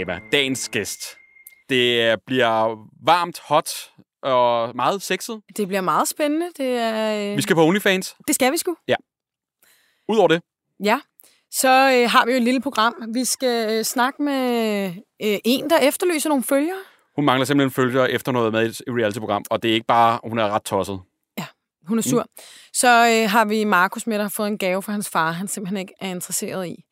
Emma. Dagens gæst. Det bliver varmt, hot og meget sexet. Det bliver meget spændende. Det, er, øh, Vi skal på OnlyFans. det skal vi sgu. Udover det, Ja. Så øh, har vi jo et lille program. Vi skal øh, snakke med øh, en, der efterlyser nogle følgere. hun mangler simpelthen følger efter noget med et reality-program, og det er ikke bare, hun er ret tosset. Hun er sur. Mm. Så øh, har vi Markus med, der har fået en gave fra hans far, han simpelthen ikke er interesseret i.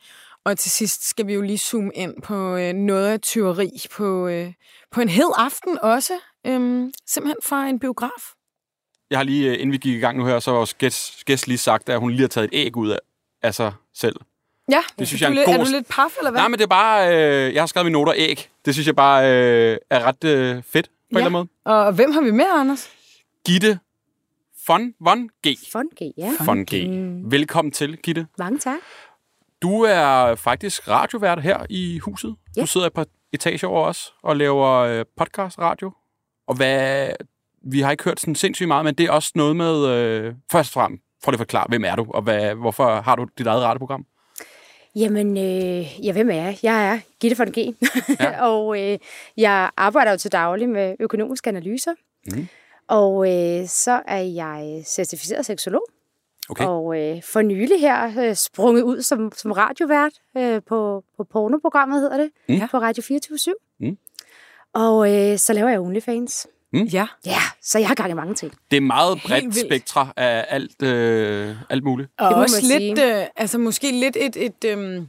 Og til sidst skal vi jo lige zoome ind på øh, noget af tyveri på, øh, på en hed aften også. Øhm, simpelthen fra en biograf. Jeg har lige, øh, inden vi gik i gang nu her, så har vores gæst, gæst lige sagt, at hun lige har taget et æg ud af, af sig selv. Ja, Det synes du jeg er en lidt, god- er du lidt paf, eller hvad? Nej, men det er bare... Øh, jeg har skrevet mine noter æg. Det synes jeg bare øh, er ret øh, fedt, på ja. en eller anden måde. Og hvem har vi med, Anders? Gitte Von, Von G. Fun G, ja. Von G. Velkommen til, Gitte. Mange tak. Du er faktisk radiovært her i huset. Ja. Du sidder et par etager over os og laver øh, podcast radio. Og hvad... Vi har ikke hørt sådan sindssygt meget, men det er også noget med... Øh, først og fremmest, for at forklare, hvem er du, og hvad, hvorfor har du dit eget radioprogram? Jamen, øh, ja, hvem er jeg? Jeg er Gitte von G. Ja. og øh, jeg arbejder jo til daglig med økonomiske analyser. Mhm. Og øh, så er jeg certificeret seksolog. Okay. Og øh, for nylig her øh, sprunget ud som, som radiovært øh, på, på pornoprogrammet, hedder det, Mm. på Radio 24 Mm. Og øh, så laver jeg OnlyFans. Ja. Ja, så jeg har gang i mange ting. Det er meget bredt spektra af alt, øh, alt muligt. Og Det må også man lidt, øh, altså måske lidt et, et, øhm,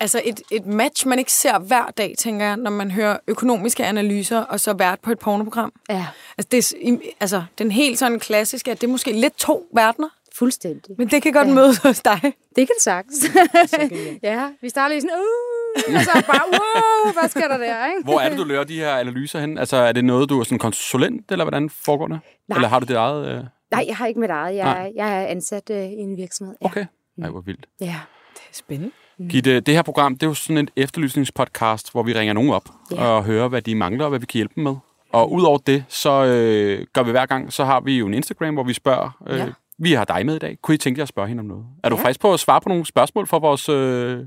altså et, et match, man ikke ser hver dag, tænker jeg, når man hører økonomiske analyser, og så vært på et pornoprogram. Ja, Altså, det er, altså den helt sådan klassiske, at det er måske lidt to verdener, fuldstændig. men det kan godt Ja. mødes hos dig. Det kan det sagtens. ja, vi starter lige sådan, uh, og så bare, wow, hvad sker der der, ikke? Hvor er det, du laver de her analyser hen? Altså, er det noget, du er sådan konsulent, eller hvordan foregår det? Nej. Eller har du dit eget... Øh... Nej, jeg har ikke mit eget. Jeg, Nej. jeg er ansat øh, i en virksomhed. Ja. Okay. Nej, hvor vildt. Ja. Det er spændende. Gitte, det her program, det er jo sådan et efterlysningspodcast, hvor vi ringer nogen op Ja. og hører, hvad de mangler og hvad vi kan hjælpe dem med. Og udover det, så øh, gør vi hver gang, så har vi jo en Instagram, hvor vi spørger, øh, Ja. Ja. vi har dig med i dag. Kunne I tænke jer at spørge hende om noget? Er du Ja. frisk på at svare på nogle spørgsmål fra vores øh,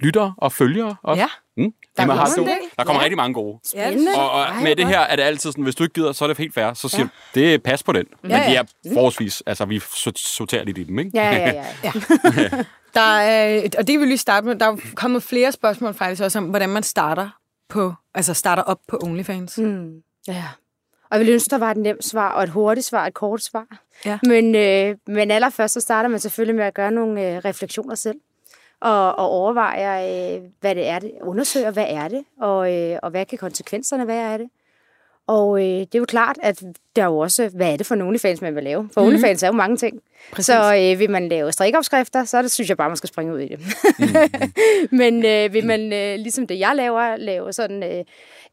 lyttere og følgere? Også? Ja. Mm? Der kommer har en du- del. Der kommer Ja. rigtig mange gode. Spændende. Og, og Ej, med det her er det altid sådan, hvis du ikke gider, så er det helt fair. Så siger Ja. du, det er pas på den. Men Ja, de ja. er forholdsvis, altså vi so- sorterer lidt i dem, ikke? Ja, ja, ja. Der er, og det vil vi lige starte med. Der er kommet flere spørgsmål faktisk også om, hvordan man starter på, altså starter op på OnlyFans. Mm. ja. Og jeg ville ønske, der var et nemt svar, og et hurtigt svar, og et kort svar. Ja. Men, øh, men allerførst, så starter man selvfølgelig med at gøre nogle øh, refleksioner selv. Og, og overvejer, øh, hvad det er, det undersøger, hvad er det, og, øh, og hvad kan konsekvenserne være af det. Og øh, det er jo klart, at der er jo også, hvad er det for en OnlyFans, man vil lave? For mm. OnlyFans er jo mange ting. Præcis. Så øh, vil man lave strikopskrifter, så det, synes jeg bare, man skal springe ud i det. Men øh, vil man, øh, ligesom det jeg laver, lave sådan øh,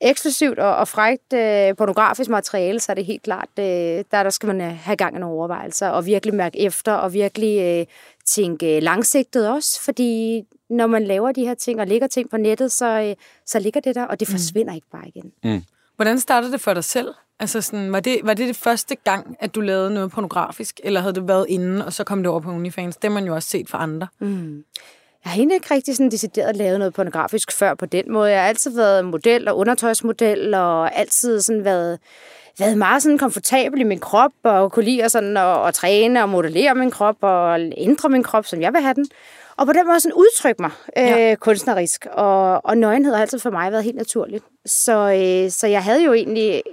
eksklusivt og, og frækt øh, pornografisk materiale, så er det helt klart, øh, der, der skal man øh, have gang i nogle overvejelser, og virkelig mærke efter, og virkelig øh, tænke langsigtet også, fordi når man laver de her ting, og lægger ting på nettet, så, øh, så ligger det der, og det forsvinder ikke bare igen. Hvordan startede det for dig selv? Altså sådan, var, det, var det det første gang, at du lavede noget pornografisk, eller havde det været inden, og så kom det over på OnlyFans? Det har man jo også set for andre. Mm. Jeg har egentlig ikke rigtig sådan decideret lavet noget pornografisk før på den måde. Jeg har altid været model og undertøjsmodel, og altid sådan været, været meget sådan komfortabel i min krop, og kunne lide at, sådan at, at træne og modellere min krop, og ændre min krop, som jeg vil have den. Og på den måde sådan udtrykke mig øh, Ja. kunstnerisk. Og, og nøgenhed har altid for mig været helt naturligt. Så, øh, så jeg havde jo egentlig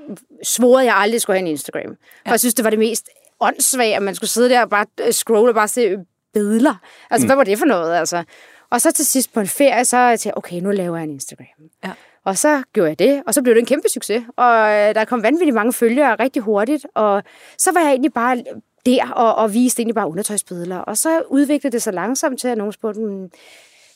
svoret, at jeg aldrig skulle have en Instagram. For jeg synes, det var det mest åndssvage, at man skulle sidde der og bare øh, scrolle og bare se billeder. Altså, mm. hvad var det for noget, altså? Og så til sidst på en ferie, så tænkte jeg, okay, nu laver jeg en Instagram. Ja. Og så gjorde jeg det, og så blev det en kæmpe succes. Og øh, der kom vanvittigt mange følgere rigtig hurtigt, og så var jeg egentlig bare der og, og viste egentlig bare undertøjsbilleder. Og så udviklede det sig langsomt til, at nogen spurgte, "Hmm,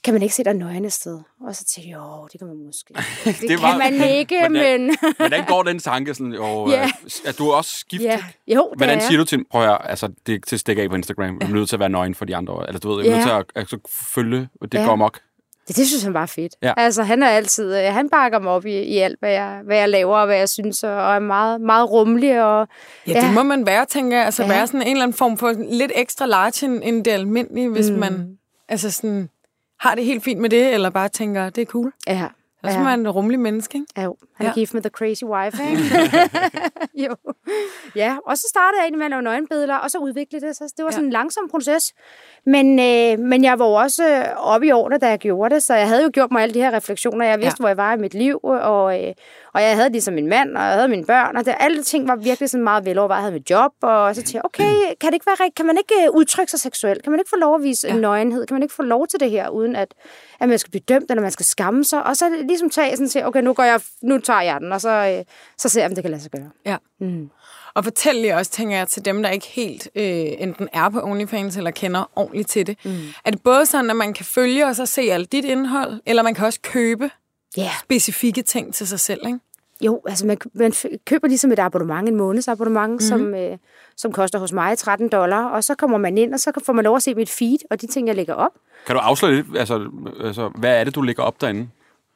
kan man ikke se dig nøgen et sted? Og så tænkte jeg, jo, det kan man måske. Det, det var- kan man ikke, Hvordan- men... Hvordan går den tanke? Sådan, og, Ja. Er du også skiftet? ja, jo, det Hvordan er siger du til prøv at høre, altså det til at stikke af på Instagram, du er nødt til at være nøgen for de andre, eller du ved, Ja. nødt til at altså, følge, og det Ja. går amok. Det, det synes han bare er fedt. Ja. Altså, han er altid, øh, han bakker mig op i, i alt, hvad jeg, hvad jeg laver og hvad jeg synes, og er meget, meget rummelig. Og, Ja, det må man være, tænker jeg. Altså Ja. være sådan en eller anden form for lidt ekstra large end, end det almindelige, hvis mm. man altså sådan, har det helt fint med det, eller bare tænker, det er cool. Ja, Så er en rummelig menneske, ikke? Ja, jo. Han er Ja. gift med The Crazy Wife, ikke? jo. Ja, og så startede jeg egentlig med at lave nøgenbilleder, og så udviklede det sig. Det var sådan en langsom proces. Men, øh, men jeg var jo også øh, oppe i årene, da jeg gjorde det, så jeg havde jo gjort mig alle de her refleksioner. Jeg vidste, Ja. ja. hvor jeg var i mit liv, og, øh, og jeg havde ligesom min mand, og jeg havde mine børn, og det, alle ting var virkelig sådan meget velovervejet. Jeg havde mit job, og så tænkte jeg, okay, kan, det ikke være, kan man ikke øh, udtrykke sig seksuelt? Kan man ikke få lov at vise Ja. ja. en nøgenhed? Kan man ikke få lov til det her, uden at, at man skal blive dømt, eller man skal skamme sig? Og så ligesom tage sådan til, okay, nu, går jeg, nu tager jeg den, og så, øh, så ser jeg, om det kan lade sig gøre. Ja. Mm. Og fortæl lige også, tænker jeg, til dem, der ikke helt øh, enten er på OnlyFans eller kender ordentligt til det. Mm. Er det både sådan, at man kan følge og så se alt dit indhold, eller man kan også købe yeah. specifikke ting til sig selv, ikke? Jo, altså man, man køber ligesom et abonnement, en månedsabonnement, mm-hmm. som, øh, som koster hos mig 13 dollar, og så kommer man ind, og så får man lov at se mit feed, og de ting, jeg lægger op. Kan du afsløre lidt, altså, altså, hvad er det, du lægger op derinde?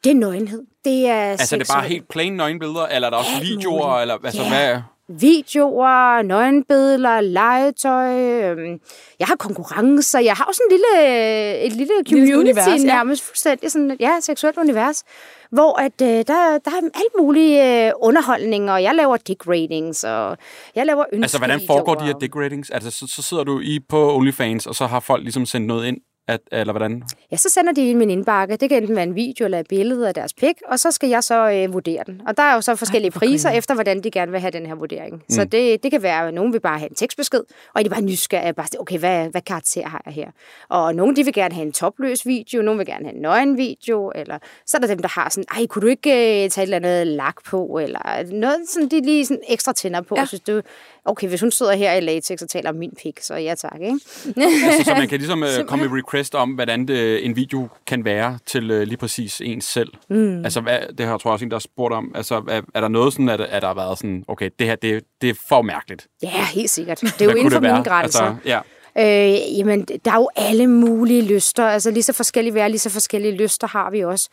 Det er nøgenhed. Det er Altså, er det bare helt plain nøgenbilleder, eller er der også Alt videoer, muligt. eller altså, Ja. hvad? videoer, nøgenbilleder, legetøj. øhm, Jeg har konkurrencer. Jeg har også en lille, et lille community, univers, ja. nærmest fuldstændig sådan, ja, seksuelt univers, hvor at, øh, der, der er alt mulige øh, underholdning, og jeg laver dick ratings, og jeg laver ønskevideoer. Altså, hvordan foregår de her dick ratings? Altså, så, så sidder du i på OnlyFans, og så har folk ligesom sendt noget ind, at, eller hvordan? Ja, så sender de i min indbakke. Det kan enten være en video eller et billede af deres pik, og så skal jeg så øh, vurdere den. Og der er jo så forskellige hvor priser efter, hvordan de gerne vil have den her vurdering. Mm. Så det, det kan være, at nogen vil bare have en tekstbesked, og de er bare nysgerrige. Bare, okay, hvad, hvad karakter har jeg her? Og nogle de vil gerne have en topløs video, nogle vil gerne have en nøgen video, eller så er der dem, der har sådan, ej, kunne du ikke øh, tage et eller andet lak på, eller noget, sådan, de lige sådan ekstra tænder på. Ja. Ja. Synes du, okay, hvis hun sidder her i latex og taler om min pik, så ja tak, ikke? Altså, så man kan ligesom øh, komme med request om, hvordan det, en video kan være til øh, lige præcis ens selv. Mm. Altså, hvad, det har jeg tror jeg også en, der har spurgt om. Altså, er, er der noget sådan, at, at der har været sådan, okay, det her, det, det er for mærkeligt. Ja, helt sikkert. Det er jo inden for mine grænser. Altså, ja. Øh, jamen, der er jo alle mulige lyster. Altså lige så forskellige vejr, lige så forskellige lyster har vi også.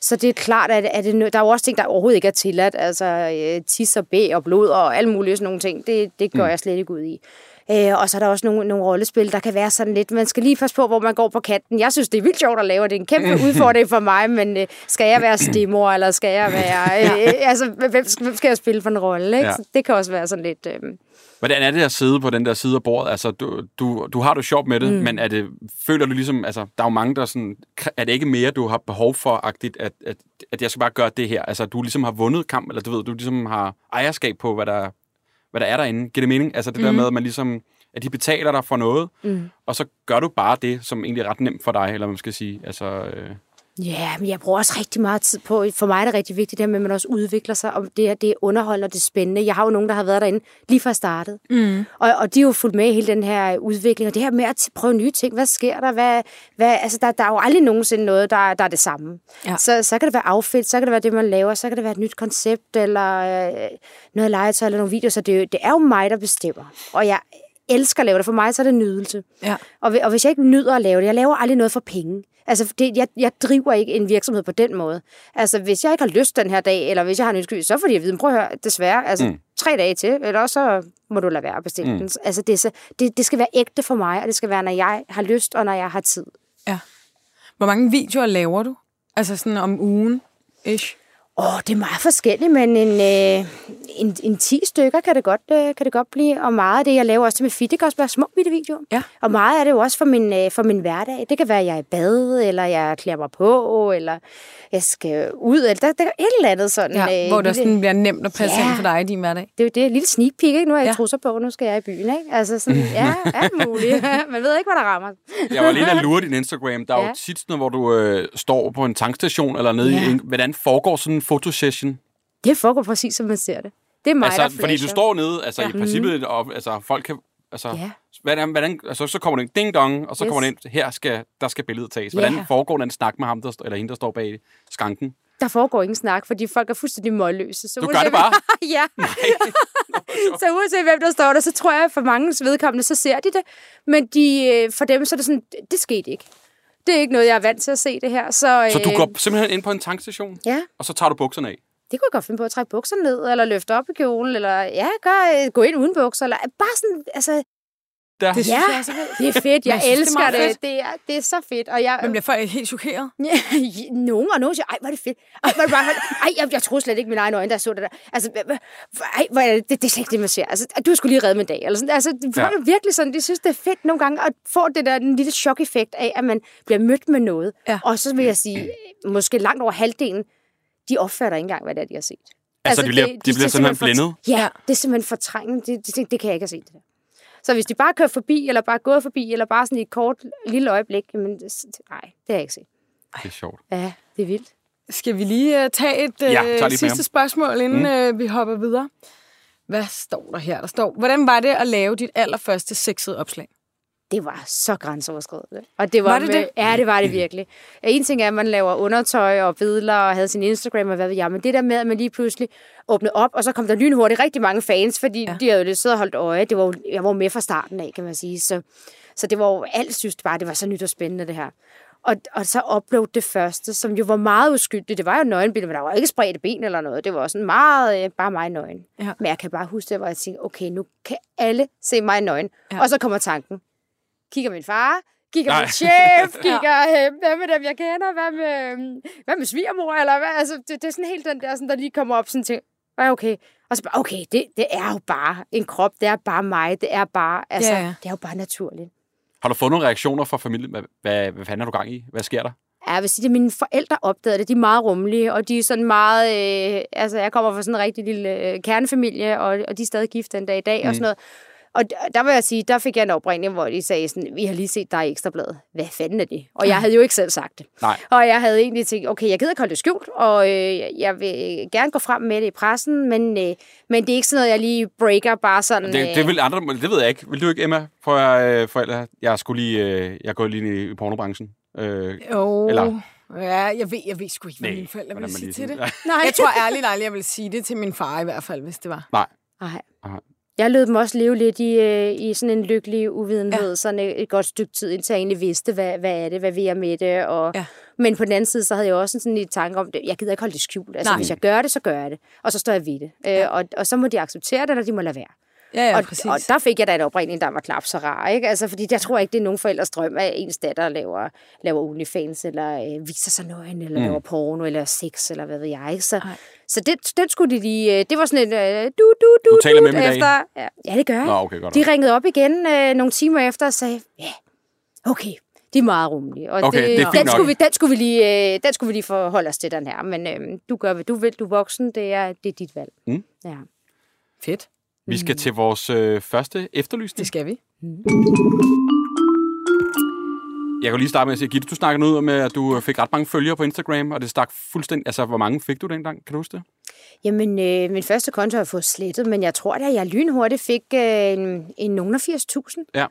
Så det er klart, at, at det, der er jo også ting, der overhovedet ikke er tilladt. Altså øh, tis og bæ og blod og alle mulige sådan nogle ting. Det, det går mm. jeg slet ikke ud i. Øh, og så er der også nogle, nogle rollespil, der kan være sådan lidt, man skal lige passe på, hvor man går på kanten. Jeg synes, det er vildt sjovt at lave, det er en kæmpe udfordring for mig, men øh, skal jeg være stemor, eller skal jeg være... Øh, altså, hvem, skal- hvem skal jeg spille for en rolle? Ikke? Ja. Ja. Så det kan også være sådan lidt... Øh, Hvordan er det at sidde på den der side af bordet? Altså, du, du, du har det sjovt med det, mm. men er det, føler du ligesom, altså, der er jo mange, der sådan, er det ikke mere, du har behov for, agtigt, at, at, at jeg skal bare gøre det her? Altså, du ligesom har vundet kamp, eller du ved, du ligesom har ejerskab på, hvad der, hvad der er derinde. Giver det mening? Altså, det mm. der med, at man ligesom, at de betaler dig for noget, mm. og så gør du bare det, som egentlig er ret nemt for dig, eller man skal sige. Altså, øh, Ja, men jeg bruger også rigtig meget tid på, for mig er det rigtig vigtigt, det her med, at man også udvikler sig, og det, er- det er underholdende, og det er spændende. Jeg har jo nogen, der har været derinde lige fra startet. Mm. Og, og de er jo fulgt med i hele den her udvikling, og det her med at prøve nye ting. Hvad sker der? Hvad, hvad, altså, der, der er jo aldrig nogensinde noget, der, der er det samme. Ja. Så, så kan det være outfit, så kan det være det, man laver, så kan det være et nyt koncept, eller øh, noget legetøj, eller nogle videoer. Så det, det er jo mig, der bestemmer. Og jeg elsker at lave det. For mig så er det nydelse. Ja. Og, og hvis jeg ikke nyder at lave det, jeg laver aldrig noget for penge. Altså, det, jeg, jeg driver ikke en virksomhed på den måde. Altså, hvis jeg ikke har lyst den her dag, eller hvis jeg har en ønske, så får de at vide, prøv at høre, desværre, altså, mm. tre dage til, eller så må du lade være at bestille mm. den. Altså, det, så, det, det skal være ægte for mig, og det skal være, når jeg har lyst, og når jeg har tid. ja. Hvor mange videoer laver du? Altså sådan om ugen, ish. Åh, det er meget forskelligt, men en, øh, en, en 10 stykker kan det, godt, øh, kan det godt blive. Og meget af det, jeg laver også til med fit, det kan også være små bitte videoer. Ja. Og meget af det jo også for min, øh, for min hverdag. Det kan være, at jeg er i bad, eller jeg klæder mig på, eller jeg skal ud, eller der, der er et eller andet sådan. Ja, øh, hvor det lille- sådan bliver nemt at passe Ja. ind for dig i din hverdag. Det er jo det, lille sneak peek, ikke? Nu har jeg Ja. trusser på, nu skal jeg i byen, ikke? Altså sådan, ja, alt muligt. Man ved ikke, hvad der rammer. Jeg var lige at lure din Instagram. Der er jo Ja. tit sådan hvor du øh, står på en tankstation eller nede Ja. i en... Hvordan foregår sådan fotosession? Det foregår præcis, som man ser det. Det er mig, der Altså, fordi du flasher. står nede, altså ja. i princippet, og altså, folk kan... Altså, Ja. hvordan, hvordan, altså, så kommer der en ding-dong, og så Yes. kommer der ind, her skal, der skal billedet tages. Hvordan Ja. foregår den snak med ham, der, eller hende, der står bag skanken? Der foregår ingen snak, fordi folk er fuldstændig målløse. Så Du gør det bare? ja. så uanset hvem der står der, så tror jeg, at for mange vedkommende, så ser de det. Men de, øh, for dem, så er det sådan, det- det skete ikke. Det er ikke noget, jeg er vant til at se det her. Så, Så du øh, går simpelthen ind på en tankstation, Ja, og så tager du bukserne af? det kunne jeg godt finde på at trække bukserne ned, eller løfte op i kjolen, eller ja, gør, øh, gå ind uden bukser, eller bare sådan, altså, der. Det synes Ja, jeg er så vildt. det er fedt. Jeg, Jeg det er elsker det. fedt. Det er, det er så fedt. Og jeg, Man bliver folk helt chokeret. nogen og nogen siger, ej, hvor er det fedt. Ej, hvor er det bare, ej jeg, jeg troede slet ikke min egen øjne, jeg så det der. Altså, ej, hvor er det, det, det er slet ikke det, man ser. Altså, du skulle lige redde min dag. Eller sådan. Altså, folk Ja. er virkelig sådan, de synes, det er fedt nogle gange at få det der den lille chok-effekt af, at man bliver mødt med noget. Ja. Og så vil jeg sige, måske langt over halvdelen, de opfatter ikke engang, hvad det er, de har set. Altså, de bliver- de bliver ser simpelthen blændet? Ja, det er simpelthen fortrænget. Det, det, det, kan jeg ikke have set. Det der. Så hvis de bare kører forbi, eller bare gået forbi, eller bare sådan i et kort lille øjeblik, jamen, nej, det har jeg ikke set. Det er sjovt. Ja, det er vildt. Skal vi lige uh, tage et uh, Ja, tager lige sidste spørgsmål, inden mm. uh, vi hopper videre? Hvad står der her? Der står, hvordan var det at lave dit allerførste sexede opslag? Det var så grænseoverskridende. Og det var, Var det med, det? Ja, det var det virkelig. En ting er, at man laver undertøj og billeder og havde sin Instagram og hvad ved jeg, men det der med, at man lige pludselig åbnede op, og så kom der lynhurtigt rigtig mange fans, fordi ja. de havde jo lidt siddet og holdt øje. Det var, jo- jeg var med fra starten af, kan man sige. Så, så det var jo alt, synes bare, det var så nyt og spændende, det her. Og, og så upload det første, som jo var meget uskyldigt. Det var jo nøgenbilleder, men der var ikke spredte ben eller noget. Det var sådan meget, øh, bare mig nøgen. Ja. Men jeg kan bare huske det, hvor jeg tænkte, okay, nu kan alle se mig nøgen. Ja. Og så kommer tanken. Kigger min far, kigger Nej. min chef, kigger, øh, hvad med dem, jeg kender, hvad med, øh, hvad med svigermor, eller hvad? Altså, det, det er sådan helt den der, sådan, der lige kommer op sådan til, ja, okay. Og så bare, okay, det, det er jo bare en krop, det er bare mig, det er bare, altså, Ja, ja, ja. ja. det er jo bare naturligt. Har du fået nogle reaktioner fra familien? Hvad, hvad, hvad fanden er du gang i? Hvad sker der? Ja, jeg vil sige, at mine forældre opdagede det. De er meget rummelige, og de er sådan meget... Øh, altså, jeg kommer fra sådan en rigtig lille øh, kernefamilie, og, og de er stadig gift den dag i dag mm. og sådan noget. Og der vil jeg sige, der fik jeg en opringning, hvor de sagde sådan, vi har lige set dig i Ekstrabladet. Hvad fanden er det? Og jeg havde jo ikke selv sagt det. Nej. Og jeg havde egentlig tænkt, okay, jeg gider ikke holde det skjult, og øh, jeg vil gerne gå frem med det i pressen, men, øh, men det er ikke sådan noget, jeg lige breaker bare sådan... Det, det vil andre, det ved jeg ikke. Vil du ikke, Emma? For jeg, øh, forældre, jeg skulle lige, øh, jeg går lige ind i, pornobranchen. Øh, Jo, Eller- ja, jeg ved, jeg ved sgu ikke, hvad Nej, mine forældre ville sige til det. Nej. Jeg tror ærligt aldrig, jeg ville sige det til min far i hvert fald, hvis det var. Nej. Nej. Jeg lød dem også leve lidt i, øh, i sådan en lykkelig uvidenhed, ja. sådan et, et godt stykke tid, indtil jeg egentlig vidste, hvad, hvad er det, hvad vil jeg med det. Og, Ja. Men på den anden side, så havde jeg også sådan en tanke om, det. jeg gider ikke holde det skjult. Altså, Nej. hvis jeg gør det, så gør jeg det. Og så står jeg ved det. Ja. Øh, og, og så må de acceptere det, eller de må lade være. Ja, ja, og, præcis. og der fik jeg da en opringning, der var klap så rar. Ikke? Altså, fordi jeg tror ikke, det er nogen forældres drøm, at ens datter laver, laver OnlyFans, eller øh, viser sig nøgen, eller mm. laver porno, eller sex, eller hvad ved jeg. Ikke? Så, så det, den skulle de lige... øh, Det var sådan et... Øh, du, du, du, Du taler med dem i dag? efter, ja, ja, det gør jeg. Nå, okay, godt. De ringede op igen øh, nogle timer efter og sagde, ja, okay, de er meget rummelige. Og Okay, det er fint den, nok. skulle vi, den, skulle vi lige, øh, den skulle vi lige forholde os til, den her. Men øh, du gør, hvad du vil. Du er voksen. Det er, det er dit valg. Mm. Ja. Fedt. Vi skal til vores øh, første efterlysning. Det skal vi. Jeg kan lige starte med at sige, Gitte, du snakkede ud om, at du øh, fik ret mange følgere på Instagram, og det stak fuldstændig... Altså, hvor mange fik du dengang? Kan du huske det? Jamen, øh, min første konto har jeg fået slettet, men jeg tror da, jeg lynhurtigt fik øh, en, en nogen af 80.000 Ja.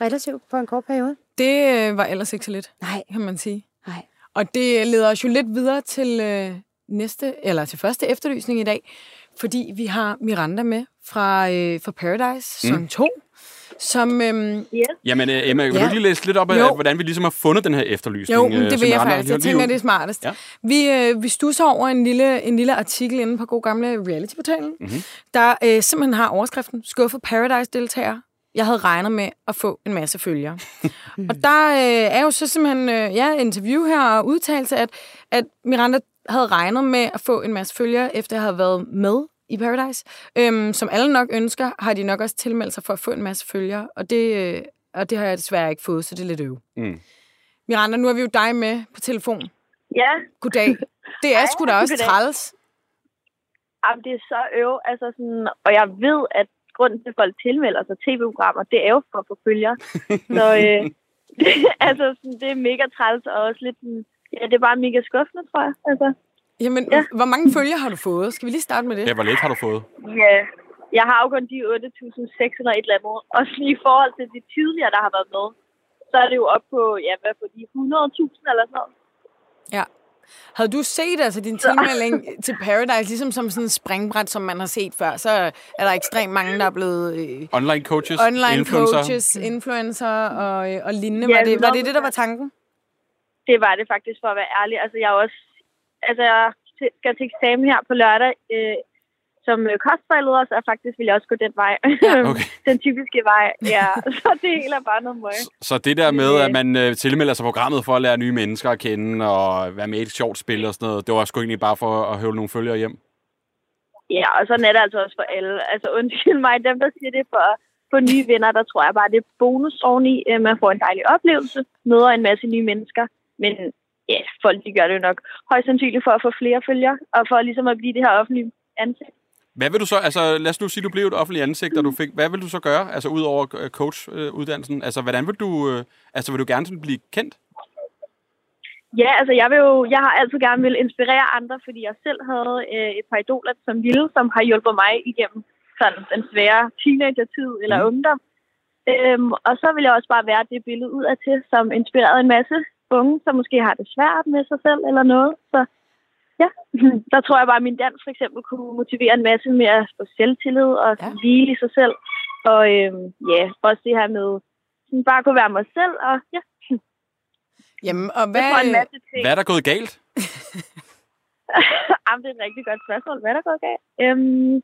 relativt på en kort periode. Det øh, var ellers ikke så lidt, Nej, kan man sige. nej. Og det leder os jo lidt videre til øh, næste, eller til første efterlysning i dag, fordi vi har Miranda med fra, øh, fra Paradise, som mm. 2, som... Øh, Jamen, øh, Emma, vil Ja. du lige læse lidt op af, Jo. hvordan vi ligesom har fundet den her efterlysning? jo, øh, det vil jeg faktisk. Jeg tænker, det er smartest. Ja. Vi, øh, vi stusser over en lille, en lille artikel inde på god gamle reality-portalen, mm-hmm. der øh, simpelthen har overskriften Skuffet Paradise-deltager. Jeg havde regnet med at få en masse følgere. og der øh, er jo så simpelthen øh, ja, interview her og udtalelse, at, at Miranda havde regnet med at få en masse følgere, efter jeg havde været med i Paradise. Øhm, som alle nok ønsker, har de nok også tilmeldt sig for at få en masse følgere, og det, øh, og det har jeg desværre ikke fået, så det er lidt øv. Mm. Miranda, nu har vi jo dig med på telefon. Ja, Goddag. Det er sgu da også goddag. træls. jamen, det er så øv. Altså sådan, og jeg ved, at grunden til, at folk tilmelder sig tv-programmer, det er jo for at få følgere. Så øh, det, altså, sådan, det er mega træls, og også lidt sådan, ja, det er bare mega skuffende, tror jeg. Altså, Jamen, Ja. hvor mange følgere har du fået? Skal vi lige starte med det? Ja, hvor lidt har du fået? ja, jeg har jo kun de 8.600 et eller andet. Og sådan i forhold til de tidligere, der har været med, så er det jo op på, ja, hvad på de 100.000 eller sådan noget. Ja. Havde du set altså din tilmelding til Paradise ligesom som sådan en springbræt, som man har set før, så er der ekstremt mange, der er blevet øh, Online coaches? online influencer? coaches, influencer og, øh, og lignende. Ja, Var det, var det det, der var tanken? Det var det faktisk, for at være ærlig. Altså, jeg er også... Altså, jeg skal til eksamen her på lørdag. Øh, som øh, kostvejleder, så er faktisk vil jeg også gå den vej. Okay. den typiske vej, ja. Så det hele er bare noget møg. Så det der med, Ja. at man øh, tilmelder sig programmet for at lære nye mennesker at kende, og være med i et sjovt spil og sådan noget, det var sgu egentlig bare for at høvle nogle følgere hjem. Ja, og sådan er det altså også for alle. Altså undskyld mig, dem der siger det for, for nye venner, der tror jeg bare, det er bonus oveni. Øh, Man får en dejlig oplevelse, møder en masse nye mennesker. Men ja, folk de gør det jo nok højst sandsynligt for at få flere følgere, og for ligesom at blive det her offentlige ansigt. Hvad vil du så, altså lad os nu sige, du blev et offentligt ansigt, og du fik, hvad vil du så gøre, altså ud over øh, coach-uddannelsen? Altså, hvordan vil du, øh, altså vil du gerne sådan blive kendt? Ja, altså jeg vil jo, jeg har altid gerne vil inspirere andre, fordi jeg selv havde øh, et par idoler som Ville, som har hjulpet mig igennem sådan den svære teenagertid eller Mm. ungdom. Øhm, og så vil jeg også bare være det billede ud af til, som inspirerede en masse unge, som måske har det svært med sig selv eller noget. Så ja, der tror jeg bare, at min dans for eksempel kunne motivere en masse med at få selvtillid og Ja. hvile i sig selv. Og øhm, ja, også det her med sådan bare at kunne være mig selv. Og ja, Jamen, og hvad... tror jeg en masse ting. Hvad er der gået galt? Jamen, det er et rigtig godt spørgsmål. Hvad er der gået galt? Øhm,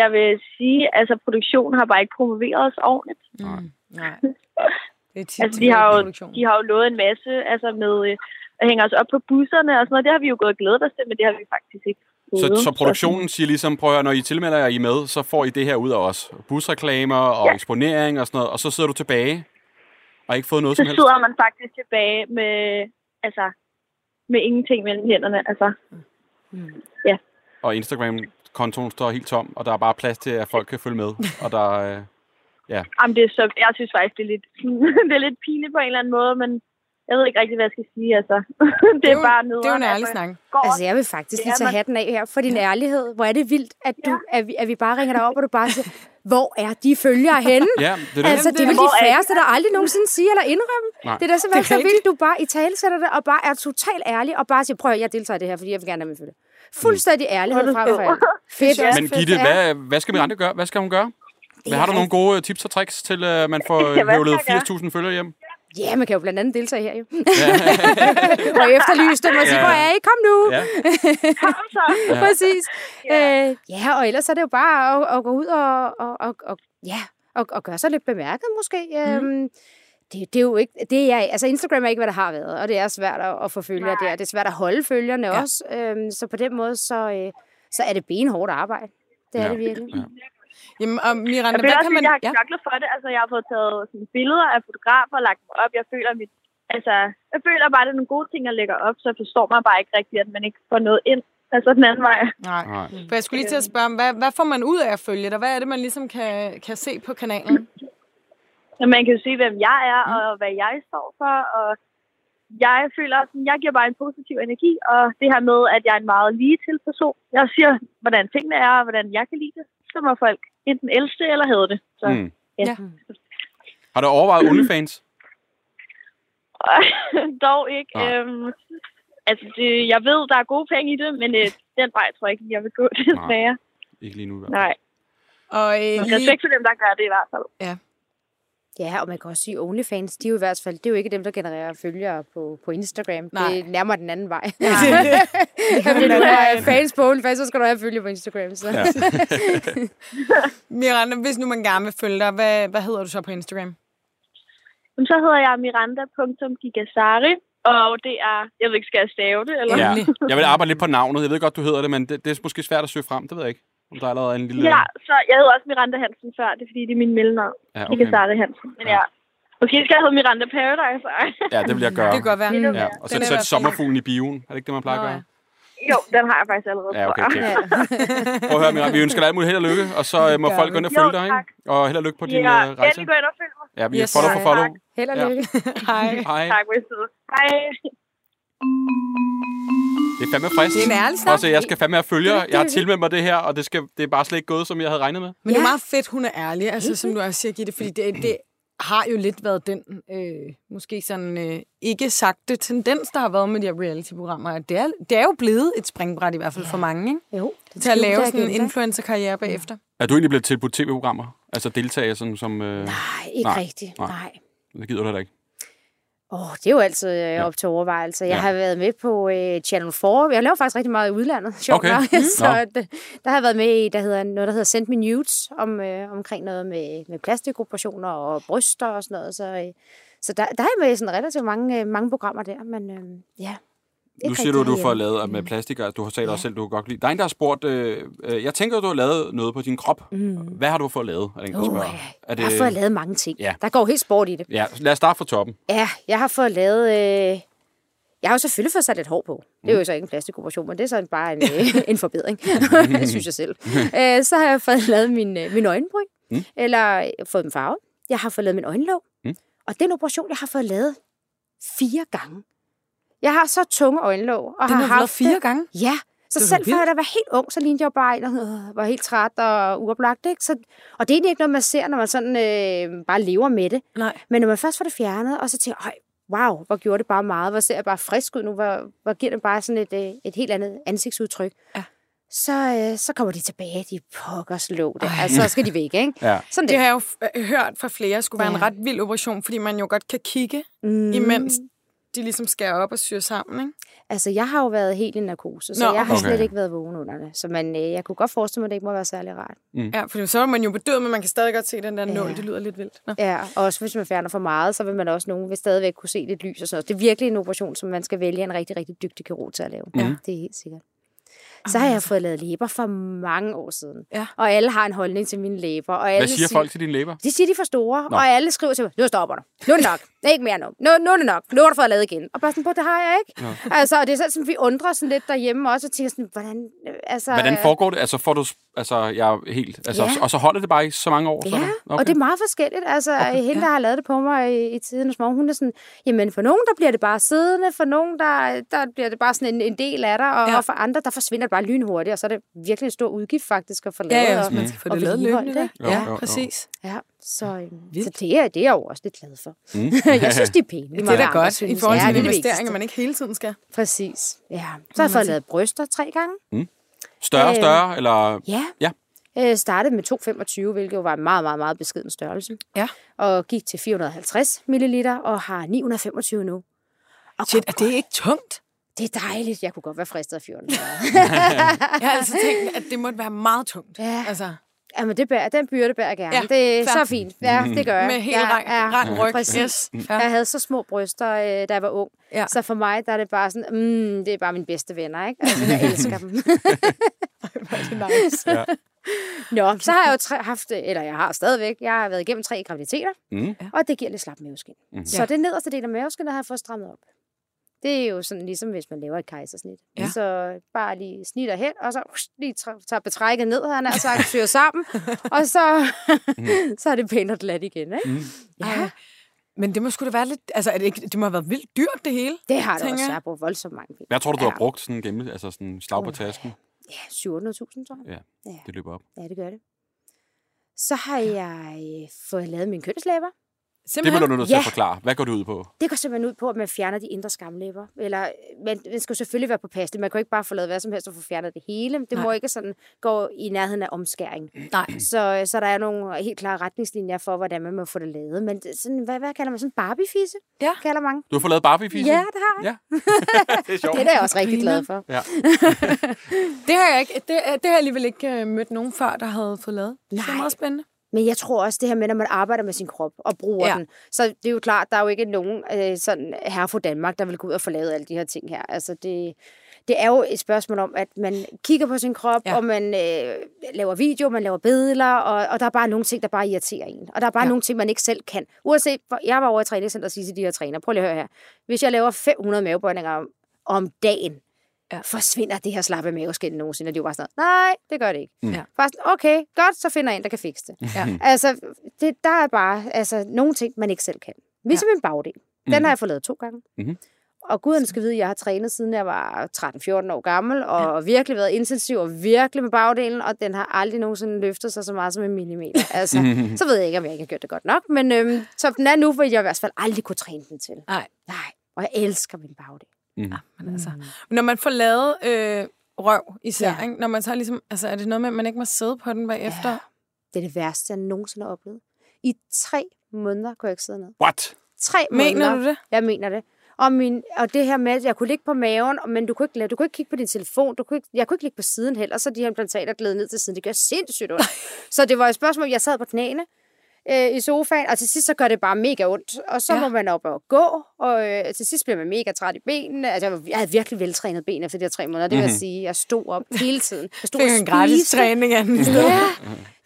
jeg vil sige, altså produktionen har bare ikke promoveret os ordentligt. Mm, nej. Det er tit Altså, de har jo, de har jo lovet en masse altså med øh, at hænge os op på busserne og sådan noget. Det har vi jo gået og glædet os til, men det har vi faktisk ikke Så, så produktionen siger ligesom, prøv at høre, når I tilmelder jer I med, så får I det her ud af os. Busreklamer og ja. Ja. eksponering og sådan noget, og så sidder du tilbage og ikke fået noget så som helst. sidder man faktisk tilbage med, altså, med ingenting mellem hænderne. Altså, Og Instagram-kontoen står helt tom, og der er bare plads til, at folk kan følge med. Og der, øh, jamen, det er så, jeg synes faktisk, det er lidt, det er lidt pinligt på en eller anden måde, men jeg ved ikke rigtig, hvad jeg skal sige. Altså. det, det, er jo, bare det nederen, er jo en ærlig man snak. går Altså, jeg vil faktisk Det lige tage hatten af her for din ærlighed. Hvor er det vildt, at, du, at, vi, at vi bare ringer dig op, og du bare siger, hvor er de følgere henne? ja, det er det. Altså, det er vel de er færreste, der aldrig nogensinde siger eller indrømme. Nej. Det er da simpelthen Det er så vildt, du bare i tale sætter det, og bare er totalt ærlig, og bare siger, prøv at jeg deltager i det her, fordi jeg vil gerne have min følge. Fuldstændig ærlighed sød. alt. Fedt. Ja. Men Gitte, hvad, hvad skal Miranda gøre? Hvad skal hun gøre? Hvad, har du nogle gode øh, tips og tricks til, at man får Ja, hvad høvlet skal jeg gøre? 80.000 følgere hjem? Ja, man kan jo blandt andet deltage her jo. og efterlyse dem og sige, Ja. hvor er I? Kom nu. Ja. Kom så! Ja. Præcis. Ja. Øh, ja, og ellers er det jo bare at, at gå ud og, og, og, og, ja, og, og gøre sig lidt bemærket måske. Mm. Øhm, det, det er jo ikke, det er, altså Instagram er ikke, hvad det har været, og det er svært at, at få følgere der. Det er svært at holde følgerne Ja. ja. også. Øhm, så på den måde, så, øh, så er det benhårdt arbejde. Det er Ja. det virkelig. Ja. Jamen, og Miranda, Jeg hvad kan også, man... at jeg har Ja. knoklet for det. Altså, jeg har fået taget sådan, billeder af fotografer og lagt dem op. Jeg føler, mit, altså, jeg føler bare, at det er nogle gode ting, jeg lægger op, så forstår man bare ikke rigtigt, at man ikke får noget ind. Altså den anden vej. Nej. Nej. For jeg skulle lige til at spørge, hvad, hvad får man ud af at følge dig? Hvad er det, man ligesom kan, kan se på kanalen? Men man kan jo se, hvem jeg er, og hvad jeg står for, og jeg føler, at jeg giver bare en positiv energi, og det her med, at jeg er en meget lige til person. Jeg siger, hvordan tingene er, og hvordan jeg kan lide det. Så må folk enten det eller hade det. Så, Mm. ja. Ja. Har du overvejet OnlyFans? Dog ikke. Nej. Øhm, altså, det, jeg ved, der er gode penge i det, men øh, den vej tror jeg ikke, jeg vil gå desværre. Ikke lige nu i hvert fald. Nej. Og øh, lige, Respekt for dem, der gør det i hvert fald. Ja, og man kan også sige, OnlyFans, de er jo i hvert fald, det er jo ikke dem, der genererer følgere på, på Instagram. Nej. Det er nærmere den anden vej. Ja, det er. Fordi du er fans på OnlyFans, så skal du have følgere på Instagram. Så. Ja. Miranda, hvis nu man gerne vil følge dig, hvad, hvad hedder du så på Instagram? Men så hedder jeg Miranda.gigasari, og det er, jeg ved ikke, skal jeg stave det? Eller? Ja. Jeg vil arbejde lidt på navnet. Jeg ved godt, du hedder det, men det, det er måske svært at søge frem. Det ved jeg ikke. Om der er allerede en lille... ja, så jeg hedder også Miranda Hansen før, det er fordi, det er min mellemnavn. ja Okay. Gigasari Hansen. Men ja. Måske skal jeg hedde Miranda Paradise. ja, det vil jeg gøre. Det kan godt være. Ja, og så er fald- sommerfuglen i bioen. Er det ikke det, man plejer at Nå, gøre? Jo, den har jeg faktisk allerede. Ja, okay, fedt. Prøv at høre, Miranda, vi ønsker dig alt muligt held og lykke, og så øh, må folk gå ind og følge dig, ikke? Og held og lykke på din Ja, øh, rejse. endelig gå ind og følg mig. Ja, vi er Yes. follow for follow. Held og Ja. lykke. Hej. Hej. Tak. Hej. Det er fandme frisk. Det er en ærlig snak. Også, jeg skal fandme have følger. Det- Jeg har tilmeldt mig det her, og det, skal, det er bare slet ikke gået, som jeg havde regnet med. Men det er Ja. meget fedt, hun er ærlig, altså, som du også siger, Gitte, fordi det, det har jo lidt været den, øh, måske sådan øh, ikke sagte tendens, der har været med de her reality-programmer. at Det er, det er jo blevet et springbræt i hvert fald for mange, ikke? Jo, det Til at lave sådan en influencer-karriere bagefter. Er du egentlig blevet tilbudt tv-programmer? Altså deltager sådan som... Øh, Nej, ikke Nej. rigtigt. Nej. Nej. det gider du heller ikke. Åh, oh, det er jo altid øh, op til overvejelse. Jeg Ja. har været med på øh, Channel 4. Jeg laver faktisk rigtig meget i udlandet. sjovt Okay. nok. Mm. Så det, der har jeg været med i der hedder, noget, der hedder Send Me Nudes, om, øh, omkring noget med, med plastikoperationer og bryster og sådan noget. Så, øh, så der, der er jeg med i sådan relativt mange, øh, mange programmer der. Men øh, ja, Nu siger du, at du får lavet med plastik, og du har sagt også selv, du kan godt lide. Der er en, der har spurgt, øh, øh, jeg tænker, at du har lavet noget på din krop. Mm. Hvad har du fået lavet? Er det en, der Uh, spørger? ja. Er Jeg har fået lavet mange ting. Ja. Der går helt sport i det. Ja, lad os starte fra toppen. Ja, jeg har fået lavet... Øh... Jeg har jo selvfølgelig fået sat lidt hår på. Det er jo så ikke en plastikoperation, men det er sådan bare en, øh, en forbedring, synes jeg selv. Øh, så har jeg fået lavet min, min øjenbryn, mm. eller fået dem farvet. Jeg har fået lavet min øjenlåg. Mm. Mm. Og det er en operation, jeg har fået lavet fire gange. Jeg har så tunge øjenlåg, og Den har har haft fire det- gange? Ja, så Det selv før jeg var helt ung, så lignede jeg bare en, der øh, var helt træt og uoplagt. Ikke? Så, og det er egentlig ikke noget, man ser, når man sådan øh, bare lever med det. Nej. Men når man først får det fjernet, og så tænker jeg, wow, hvor gjorde det bare meget, hvor ser jeg bare frisk ud nu, hvor, hvor giver det bare sådan et, øh, et helt andet ansigtsudtryk. Ja. Så, øh, så kommer de tilbage, de pokkers lå der. Altså, så skal de væk, ikke? Ja. Sådan Det det. har jeg jo hørt fra flere skulle være en Ja. ret vild operation, fordi man jo godt kan kigge, Mm. imens de ligesom skærer op og syr sammen, ikke? Altså, jeg har jo været helt i narkose, så Nå, jeg har okay. slet ikke været vågen under det. Så man, øh, jeg kunne godt forestille mig, at det ikke må være særlig rart. Ja, for så er man jo bedøvet, men man kan stadig godt se den der Ja. nål. Det lyder lidt vildt. Nå. Ja, og også hvis man fjerner for meget, så vil man også nogen vil stadigvæk kunne se lidt lys og sådan noget. Det er virkelig en operation, som man skal vælge en rigtig, rigtig dygtig kirurg til at lave. Ja. Det er helt sikkert. Så har jeg fået lavet læber for mange år siden. Ja. Og alle har en holdning til mine læber. Og alle Hvad siger folk til dine læber? De siger, de er for store, Nå. Nå. og alle skriver til mig, nu stopper du. Nu er det nok. Det er ikke mere nu. Nu, nu er det nok. Nu har du fået lavet igen. Og bare sådan, på, det har jeg ikke. Ja. Altså, og det er sådan, som vi undrer sådan lidt derhjemme også, og tænker sådan, hvordan... øh, Altså, Hvordan foregår det? Altså, får du... Altså, jeg er helt... Altså, Ja. Og så holder det bare i så mange år? Ja, dig? okay. og det er meget forskelligt. Altså, okay, hende, ja. der har lavet det på mig i, i tiden morgen, hun er sådan, jamen for nogen, der bliver det bare siddende, for nogen, der, der bliver det bare sådan en, en del af dig, og, Ja. ja. og for andre, der forsvinder det bare lynhurtigt, og så er det virkelig en stor udgift faktisk at få Ja, lavet. ja, og, hvis man skal få og det lavet løbende. det. Ja, præcis. Ja, så, øhm, så det, er, det er jeg jo også lidt glad for. Mm. jeg synes, de er pæne. Det er da godt, i forhold til ja, ja, det er det investeringer, man ikke hele tiden skal. Præcis, ja. Så har jeg fået lavet bryster tre gange. Større, Øh, større, eller... Ja. Ja. Jeg startede med 2,25, hvilket jo var en meget, meget, meget beskeden størrelse. Ja. Og gik til 450 ml og har 925 nu. Og Shit, er det ikke tungt? det er dejligt. Jeg kunne godt være fristet af 400. Jeg har altid tænkt, at det måtte være meget tungt. Ja. Altså, Jamen, det bærer, den byrde bærer jeg gerne. Ja, Ja, det er fair. så fint. Ja, det gør jeg. med helt ja, rank, rank ryg. Præcis. Yes. Ja. Jeg havde så små bryster, øh, da jeg var ung. Ja. Så for mig, der er det bare sådan, mm, det er bare mine bedste venner, ikke? Altså, jeg elsker dem. nice. Ja. Nå, så har jeg jo tre, haft, eller jeg har stadigvæk, jeg har været igennem tre graviditeter, Mm. og det giver lidt slap maveskin. Mm. Så Ja. det nederste del af maveskinnet har jeg fået strammet op. Det er jo sådan ligesom, hvis man laver et kejsersnit. Ja. Så bare lige snitter hen, og så uh, lige tager betrækket ned, han er sagt, syr sammen, og så, så er det pænt og glat igen, ikke? Mm. Ja, Ej, Men det må sgu da være lidt... Altså, er det, ikke, det må have været vildt dyrt, det hele. det har det også. jeg. Jeg har brugt voldsomt mange penge. Hvad tror du, du Ja. har brugt sådan gennem, altså sådan slag på tasken? Ja, 700.000, tror jeg. Ja, Ja. det løber op. Ja, det gør det. Så har jeg øh, fået lavet min kønslæber. Det Simpelthen. bliver du nødt til at Ja. forklare. Hvad går det ud på? Det går simpelthen ud på, at man fjerner de indre skamlæber. Eller, men den skal selvfølgelig være på pas. Man kan ikke bare få lavet hvad som helst og få fjernet det hele. Det Nej. må ikke sådan gå i nærheden af omskæring. Nej. Så, så der er nogle helt klare retningslinjer for, hvordan man må få det lavet. Men det, sådan, hvad, hvad kalder man sådan Barbie-fisse? Ja. Kalder mange. Du har fået lavet barbie Ja, det har jeg. Ja. det er sjovt. Det er jeg også rigtig glad for. Ja. Det har jeg ikke. Det, det har jeg alligevel ikke øh, mødt nogen før, der havde fået lavet. Det er Nej. meget spændende. Men jeg tror også det her med, når man arbejder med sin krop og bruger Ja. den, så det er jo klart, der er jo ikke nogen øh, sådan her fra Danmark, der vil gå ud og få lavet alle de her ting her. Altså det, det er jo et spørgsmål om, at man kigger på sin krop, Ja. og man øh, laver video, man laver billeder, og, og der er bare nogle ting, der bare irriterer en. Og der er bare Ja. nogle ting, man ikke selv kan. Uanset, jeg var over i træningscenter og sige til de her træner, prøv lige at høre her. Hvis jeg laver 500 mavebøjninger om, om dagen, Ja. forsvinder det her slappe maveskin nogensinde? Og de var bare sådan, nej, det gør det ikke. Ja. Bare sådan, okay, godt, så finder jeg en, der kan fikse det. Ja. Altså, det, der er bare altså, nogle ting, man ikke selv kan. Ligesom ja. en bagdel. Den har jeg fået lavet to gange. Mhm. Og guderne skal vide, at jeg har trænet siden jeg var 13-14 år gammel, og ja. virkelig været intensiv, og virkelig med bagdelen, og den har aldrig nogensinde løftet sig så meget som en millimeter. Altså, så ved jeg ikke, om jeg ikke har gjort det godt nok, men øhm, som den er nu, vil jeg i hvert fald aldrig kunne træne den til. Nej. Nej, og jeg elsker min bagdel. Men altså, når man får lavet øh, røv især, ja. Ja. ikke? når man så ligesom, altså, er det noget med, at man ikke må sidde på den bagefter? Det er det værste, jeg nogensinde har oplevet. I tre måneder kunne jeg ikke sidde ned. What? tre Mener måneder. du det? Jeg mener det. Og, min, og det her med, at jeg kunne ligge på maven, men du kunne ikke, lade- du kunne ikke kigge på din telefon. Du kunne ikke, jeg kunne ikke ligge på siden heller, så de her implantater gled ned til siden. Det gør sindssygt ondt. så det var et spørgsmål, jeg sad på knæene øh, i sofaen, og til sidst så gør det bare mega ondt. Og så Ja. må man op og gå, og øh, til sidst bliver man mega træt i benene. Altså, jeg, jeg havde virkelig veltrænet ben efter de her tre måneder, det vil jeg sige. Jeg stod op hele tiden. Jeg stod Fik og en gratis træning af den i stedet. Ja,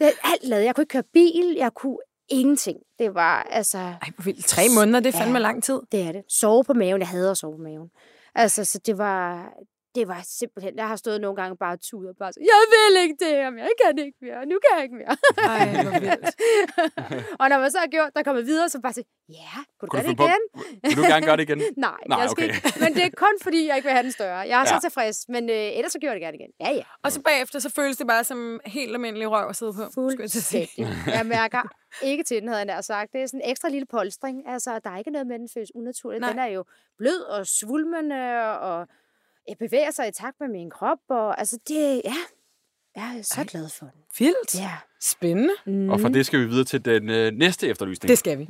det, alt lavede. Jeg kunne ikke køre bil, jeg kunne ingenting. Det var, altså, Ej, hvor vildt. Tre måneder, det er fandme Ja. lang tid. det er det. Sove på maven. Jeg hader at sove på maven. Altså, så det var, det var simpelthen... Jeg har stået nogle gange bare og tudet bare så, jeg vil ikke det her mere, jeg kan ikke mere, nu kan jeg ikke mere. Ej, hvor vildt. og når man så har gjort, der kommer videre, så bare sige, ja, kunne du Kunne gøre du det igen? Vil du gerne gøre det igen? Nej, Nej, jeg skal okay. ikke. Men det er kun fordi, jeg ikke vil have den større. Jeg er Ja. så tilfreds, men øh, ellers så gør jeg det gerne igen. Ja, ja. Og så bagefter, så føles det bare som helt almindelig røv at sidde på. skulle jeg til at sige. Fuldstændig. Jeg mærker ikke til den, havde jeg nær sagt. Det er sådan en ekstra lille polstring. Altså, der er ikke noget med, den føles unaturligt. Nej. Den er jo blød og svulmende, og jeg bevæger sig i takt med min krop. Og, altså, det, ja, jeg er så Ej. glad for den. Vildt. Ja. Spændende. Mm. Og fra det skal vi videre til den øh, næste efterlysning. Det skal vi.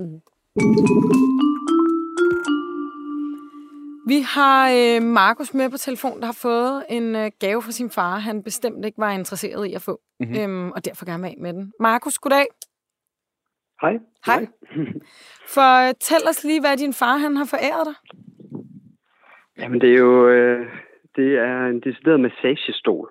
Vi har øh, Markus med på telefon, der har fået en øh, gave fra sin far, han bestemt ikke var interesseret i at få. Mm-hmm. Øhm, og derfor gerne af med den. Markus, goddag. Hej. Hej. For øh, tæl os lige, hvad din far han har foræret dig. Jamen, det er jo øh, det er en decideret massagestol.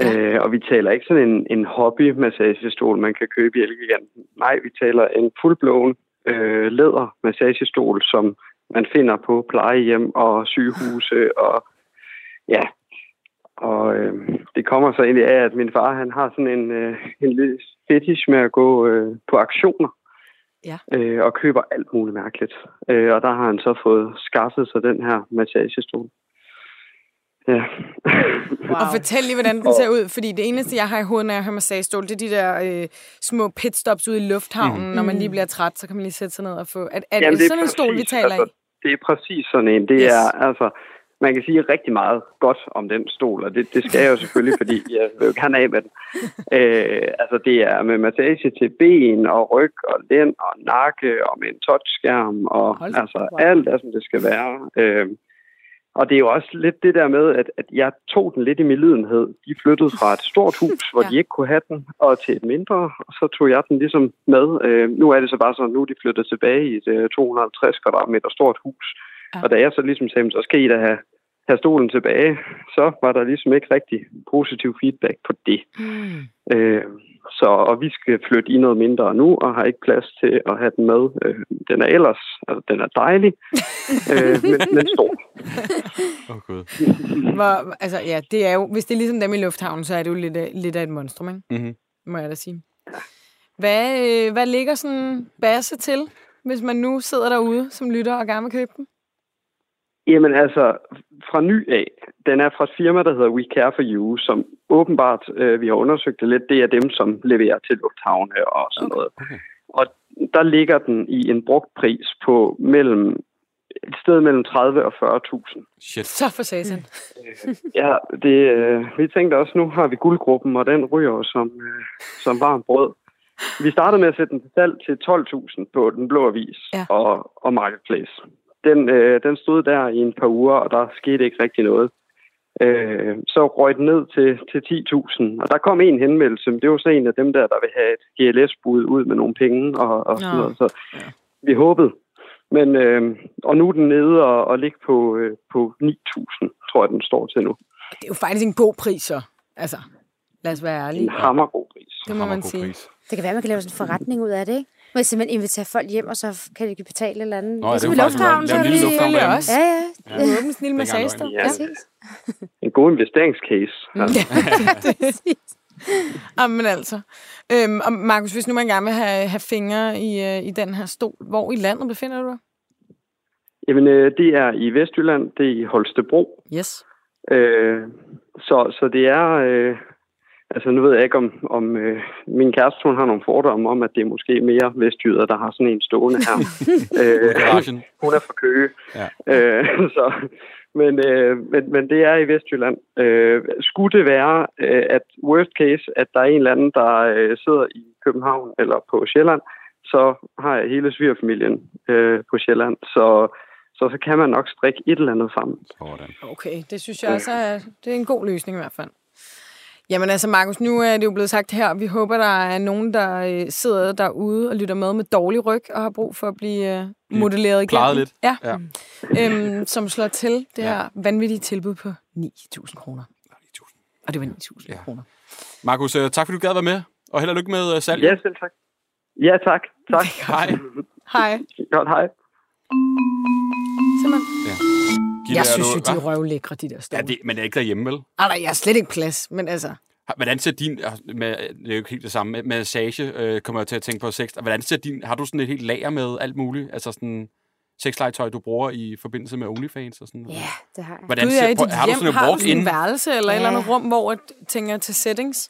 Ja. Øh, og vi taler ikke sådan en, en hobby-massagestol, man kan købe i Elgiganten. Nej, vi taler en fuldblåen øh, læder-massagestol, som man finder på plejehjem og sygehuse. Og ja, og øh, det kommer så egentlig af, at min far han har sådan en, øh, en lille fetish med at gå øh, på aktioner. Ja. Øh, og køber alt muligt mærkeligt. Øh, og der har han så fået skaffet sig den her massagestol. Ja. Wow. Og fortæl lige, hvordan den ser ud. Fordi det eneste, jeg har i hovedet, når jeg hører massagestol, det er de der øh, små pitstops ude i lufthavnen. Mm. Når man lige bliver træt, så kan man lige sætte sig ned og få... Er, er Jamen, det det er sådan en stol, vi taler altså, i? Det er præcis sådan en. Det Yes. er altså, man kan sige rigtig meget godt om den stol, og det, det skal jeg jo selvfølgelig, fordi jeg vil jo gerne af med den. Øh, altså, det er med massage til ben og ryg og lænd og nakke og med en touchskærm og Hold altså wow. alt er, som det skal være. Øh, og det er jo også lidt det der med, at, at jeg tog den lidt i min lidenhed. De flyttede fra et stort hus, hvor Ja. de ikke kunne have den, og til et mindre, og så tog jeg den ligesom med. Øh, nu er det så bare sådan, nu er de flyttet tilbage i et øh, 250 kvadratmeter stort hus. Ja. Og da jeg så ligesom sagde, så skal I da have, have stolen tilbage, så var der ligesom ikke rigtig positiv feedback på det. Mm. Øh, så, og vi skal flytte i noget mindre nu, og har ikke plads til at have den med. Øh, den er ellers, altså den er dejlig, øh, men, men stor. Åh, oh, Gud. Hvor, altså, ja, det er jo, hvis det er ligesom dem i lufthavnen, så er det jo lidt, af- lidt af et monstrum, ikke? Mm-hmm. må jeg da sige. Hvad, øh, hvad ligger sådan en basse til, hvis man nu sidder derude som lytter og gerne vil købe den? Jamen altså, fra ny af, den er fra et firma, der hedder We Care For You, som åbenbart, øh, vi har undersøgt det lidt, det er dem, som leverer til lufthavne og sådan Okay. noget. Og der ligger den i en brugt pris på mellem et sted mellem 30 og 40.000. Shit. Så for satan. Ja, det, øh, vi tænkte også, nu har vi guldgruppen, og den ryger som, øh, som varmt brød. Vi startede med at sætte den til salg til 12.000 på Den Blå Avis Ja. og, og Marketplace. Den, øh, den stod der i en par uger, og der skete ikke rigtig noget. Øh, så røg den ned til, til 10.000, og der kom en henvendelse, men det var så en af dem der, der vil have et GLS-bud ud med nogle penge og, og sådan noget. Så vi håbede. Men, øh, og nu er den nede og, og ligger på, øh, på 9.000, tror jeg, den står til nu. Det er jo faktisk en god pris, så. Altså, lad os være En ærlige. hammergod pris. Det må man Hammergod sige. pris. Det kan være, man kan lave sådan en forretning ud af det, ikke? Man simpelthen invitere folk hjem, og så kan de betale et eller andet. Nå, ja, det Ligesom er i jo lufthavnen, en- så er lille det også. Ja, ja. Ja. Du åbner sådan en lille massage løgn. Ja, en god investeringscase. Ja. Jamen altså. Øhm, og Markus, hvis nu man gerne vil have, have fingre i, øh, i den her stol, hvor i landet befinder du dig? Jamen, øh, det er i Vestjylland, det er i Holstebro. Yes. Øh, så, så det er... Øh, altså, nu ved jeg ikke, om, om øh, min kæreste, hun har nogle fordomme om, at det er måske mere vestjyder, der har sådan en stående her. øh, hun er fra Køge. Ja. Øh, så, men, øh, men, men det er i Vestjylland. Øh, skulle det være, øh, at worst case, at der er en eller anden, der øh, sidder i København eller på Sjælland, så har jeg hele svigerfamilien øh, på Sjælland, så, så så kan man nok strikke et eller andet sammen. Sådan. Okay, det synes jeg også er, det er en god løsning i hvert fald. Jamen altså, Markus, nu er det jo blevet sagt her, vi håber, der er nogen, der øh, sidder derude og lytter med med dårlig ryg og har brug for at blive øh, modelleret igennem. plejet lidt. Ja. Ja. Øhm, som slår til det Ja. her vanvittige tilbud på 9.000 kroner. Og det var 9.000 Ja. kroner. Markus, øh, tak fordi du gad være med, og held og lykke med øh, salg. Ja, selv tak. Ja, tak. Tak. Hej. Hej. Godt, hej. Simpelthen. Giv Jeg det, er synes du- jo, de er røvlækre, de der stole. Ja, det, men det er ikke derhjemme, vel? Ej, nej, jeg har slet ikke plads, men altså... Hvordan ser din, altså, med, det er jo ikke helt det samme, med massage øh, kommer jeg til at tænke på sex. Hvordan ser din, har du sådan et helt lager med alt muligt? Altså sådan sexlegetøj, du bruger i forbindelse med OnlyFans og sådan Ja, det har jeg. Hvordan Gud, ser, er i prøv- dit har du sådan et har du sådan walk-in? en værelse eller et eller andet Ja. rum, hvor jeg tænker til settings?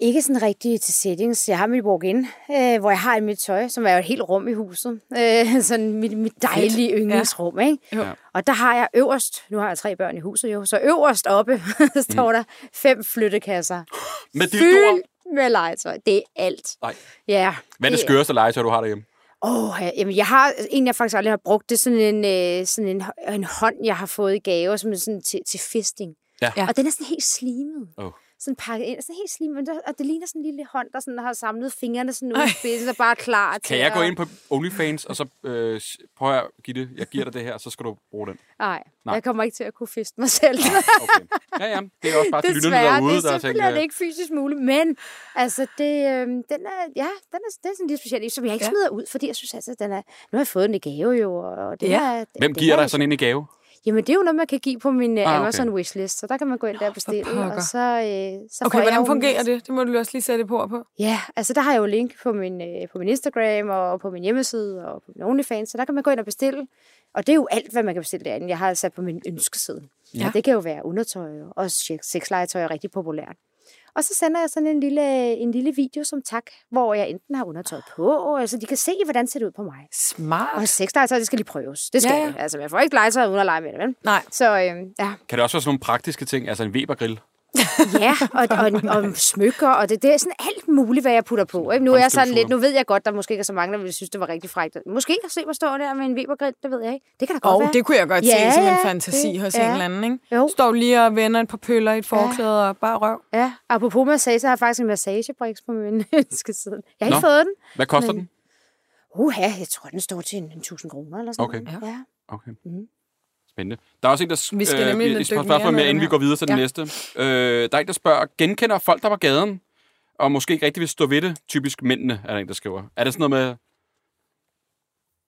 Ikke sådan rigtig til settings. Jeg har mit walk-in, øh, hvor jeg har mit tøj, som er jo et helt rum i huset. Øh, sådan mit, mit dejlige yndlingsrum, ikke? Jo. Ja. Og der har jeg øverst, nu har jeg tre børn i huset jo, så øverst oppe står der fem flyttekasser. Med dildoer? Fyldt med legetøj. Det er alt. Nej. Ja. Hvad er det skøreste legetøj, du har derhjemme? Åh, ja, jamen jeg har en, jeg faktisk aldrig har brugt. Det er sådan en, øh, sådan en, en hånd, jeg har fået i gave, som er sådan til, til fisting. Ja. Ja. Og den er sådan helt slimet. Åh. Sådan pakket ind, sådan helt slimet. Der- Og det ligner sådan en lille hånd, der sådan har samlet fingrene sådan ud i spidsen, og bare er klar til Kan jeg gå ind på OnlyFans, og så øh, prøv at give det, jeg giver dig det her, så skal du bruge den. Nej, Nej. jeg kommer ikke til at kunne fiste mig selv. Okay. Ja, ja, det er også bare til lytterne derude, det er der simpelthen tænker, ikke fysisk muligt. Men altså, det, øh, den er, ja, den er, det er sådan lidt specielt, som jeg ikke Ja. smider ud, fordi jeg synes altså, den er, nu har jeg fået den i gave jo, og det Ja. er, hvem den giver er, dig sådan en i gave? Jamen, det er jo noget, man kan give på min uh, Ah, okay. Amazon wishlist, så der kan man gå ind der og bestille, og så, øh, så Okay, hvordan fungerer det? Det må du også lige sætte på på. Ja, altså der har jeg jo link på min, øh, på min Instagram og på min hjemmeside og på min OnlyFans, så der kan man gå ind og bestille. Og det er jo alt, hvad man kan bestille derinde. Jeg har sat på min ønskeside. Ja. Ja. Det kan jo være undertøj og sex- sexlegetøj er rigtig populært. Og så sender jeg sådan en lille, en lille video som tak, hvor jeg enten har undertøj på, altså de kan se, hvordan det ser ud på mig. Smart. Og sexlegetøj, det skal lige prøves. Det skal Ja, ja, ja. ja. Altså, jeg får ikke legetøj uden at lege med det, vel? Nej. Så øh, ja, Kan det også være sådan nogle praktiske ting, altså en Weber-grill? Ja, og, og, og smykker, og det, det er sådan alt muligt, hvad jeg putter på. Ikke? Nu er jeg sådan lidt, nu ved jeg godt, der måske ikke er så mange, der vil synes, det var rigtig frækt. Måske at se, hvor står der med en Webergrill, det ved jeg ikke. Det kan da godt Og være. det kunne jeg godt Ja, se som en ja, fantasi det- hos ja. en eller anden, ikke? Jo. Står lige og vender et par pøller i et forklæde og bare røv. Ja, apropos massage, så har jeg faktisk en massagebriks på min ønskeside. Jeg har ikke Nå. fået den. Hvad koster Men- den? Uha, jeg tror, den står til en, en 1000 kroner eller sådan Okay. noget. Ja. Okay. Mhm. Spændende. Der er også en, der... Vi skal nemlig øh, dykke et spørgsmål mere mere, inden den vi går videre til den Ja. næste. Øh, der er en, der spørger, genkender folk, der var gaden, og måske ikke rigtig vil stå ved det, typisk mændene, er der en, der skriver. Er det sådan noget med...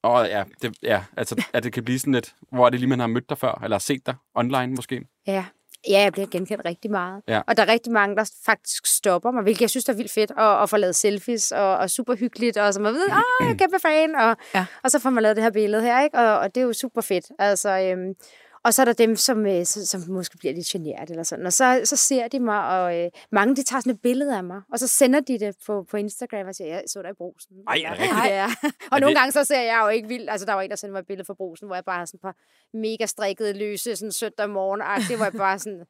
Åh, oh, ja, det, ja, altså, at det kan blive sådan lidt, hvor er det lige, man har mødt dig før, eller set dig online måske? Ja. Ja, jeg bliver genkendt rigtig meget. Ja. Og der er rigtig mange, der faktisk stopper mig, hvilket jeg synes er vildt fedt, og, og får lavet selfies, og, og super hyggeligt, og så man ved, ah, jeg kæmpe fan, og, ja. og så får man lavet det her billede her, ikke? Og, og det er jo super fedt. Altså, øhm, og så er der dem, som, øh, som, måske bliver lidt generet eller sådan, og så, så ser de mig, og øh, mange de tager sådan et billede af mig, og så sender de det på, på Instagram, og siger, jeg så dig i brusen. Ej, er det ja, ja. Er Og nogle det- gange så ser jeg jo ikke vildt, altså der var en, der sendte mig et billede fra brusen, hvor jeg bare har sådan et par mega strikkede løse, sådan søndag morgen det var jeg bare sådan,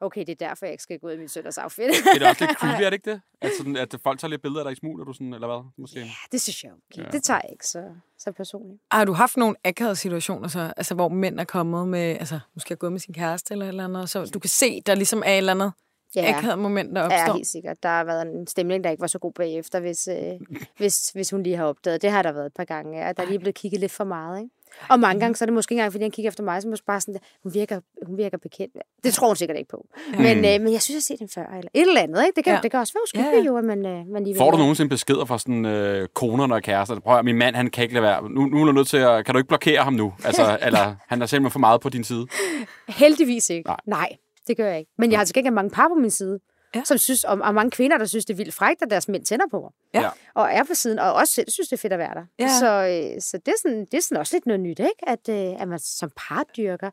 okay, det er derfor, jeg ikke skal gå ud i min søndagsoutfit. Det er også lidt creepy, er det ikke det? At, sådan, at folk tager lidt billeder af dig i smug, er du sådan, eller hvad? Måske. det synes jeg okay. Ja. ja. Det tager jeg ikke så, så personligt. Har du haft nogle akavede situationer, så, altså, hvor mænd er kommet med, altså, måske er gået med sin kæreste eller et eller andet, så du kan se, der ligesom er et eller andet Ja. akavet moment, der opstår? Ja, helt sikkert. Der har været en stemning, der ikke var så god bagefter, hvis, øh, hvis, hvis hun lige har opdaget. Det har der været et par gange, ja. Der er lige blevet kigget lidt for meget, ikke? Og mange gange, så er det måske ikke engang, fordi han kigger efter mig, så er måske bare sådan, hun virker, hun virker bekendt. Det tror hun sikkert ikke på. Men, øh, men jeg synes, jeg har set den før, eller et eller andet, ikke? Det kan, Ja. det kan også være uskyldigt Ja, ja. jo, at man, øh, man lige Får du nogensinde beskeder fra sådan øh, konerne og kærester? Prøv at, min mand, han kan ikke lade være. Nu, nu er du nødt til at... Kan du ikke blokere ham nu? Altså, eller han er simpelthen for meget på din side. Heldigvis ikke. Nej. Nej. Nej, det gør jeg ikke. Men jeg har til gengæld mange par på min side, Ja. ja. som synes, og, og mange kvinder, der synes, det er vildt frækt, at deres mænd tænder på mig. Ja. Ja. Og er på siden, og også selv synes, det er fedt at være der. Ja. Så, øh, så det, er sådan, det er sådan også lidt noget nyt, ikke? At, øh, at man som par dyrker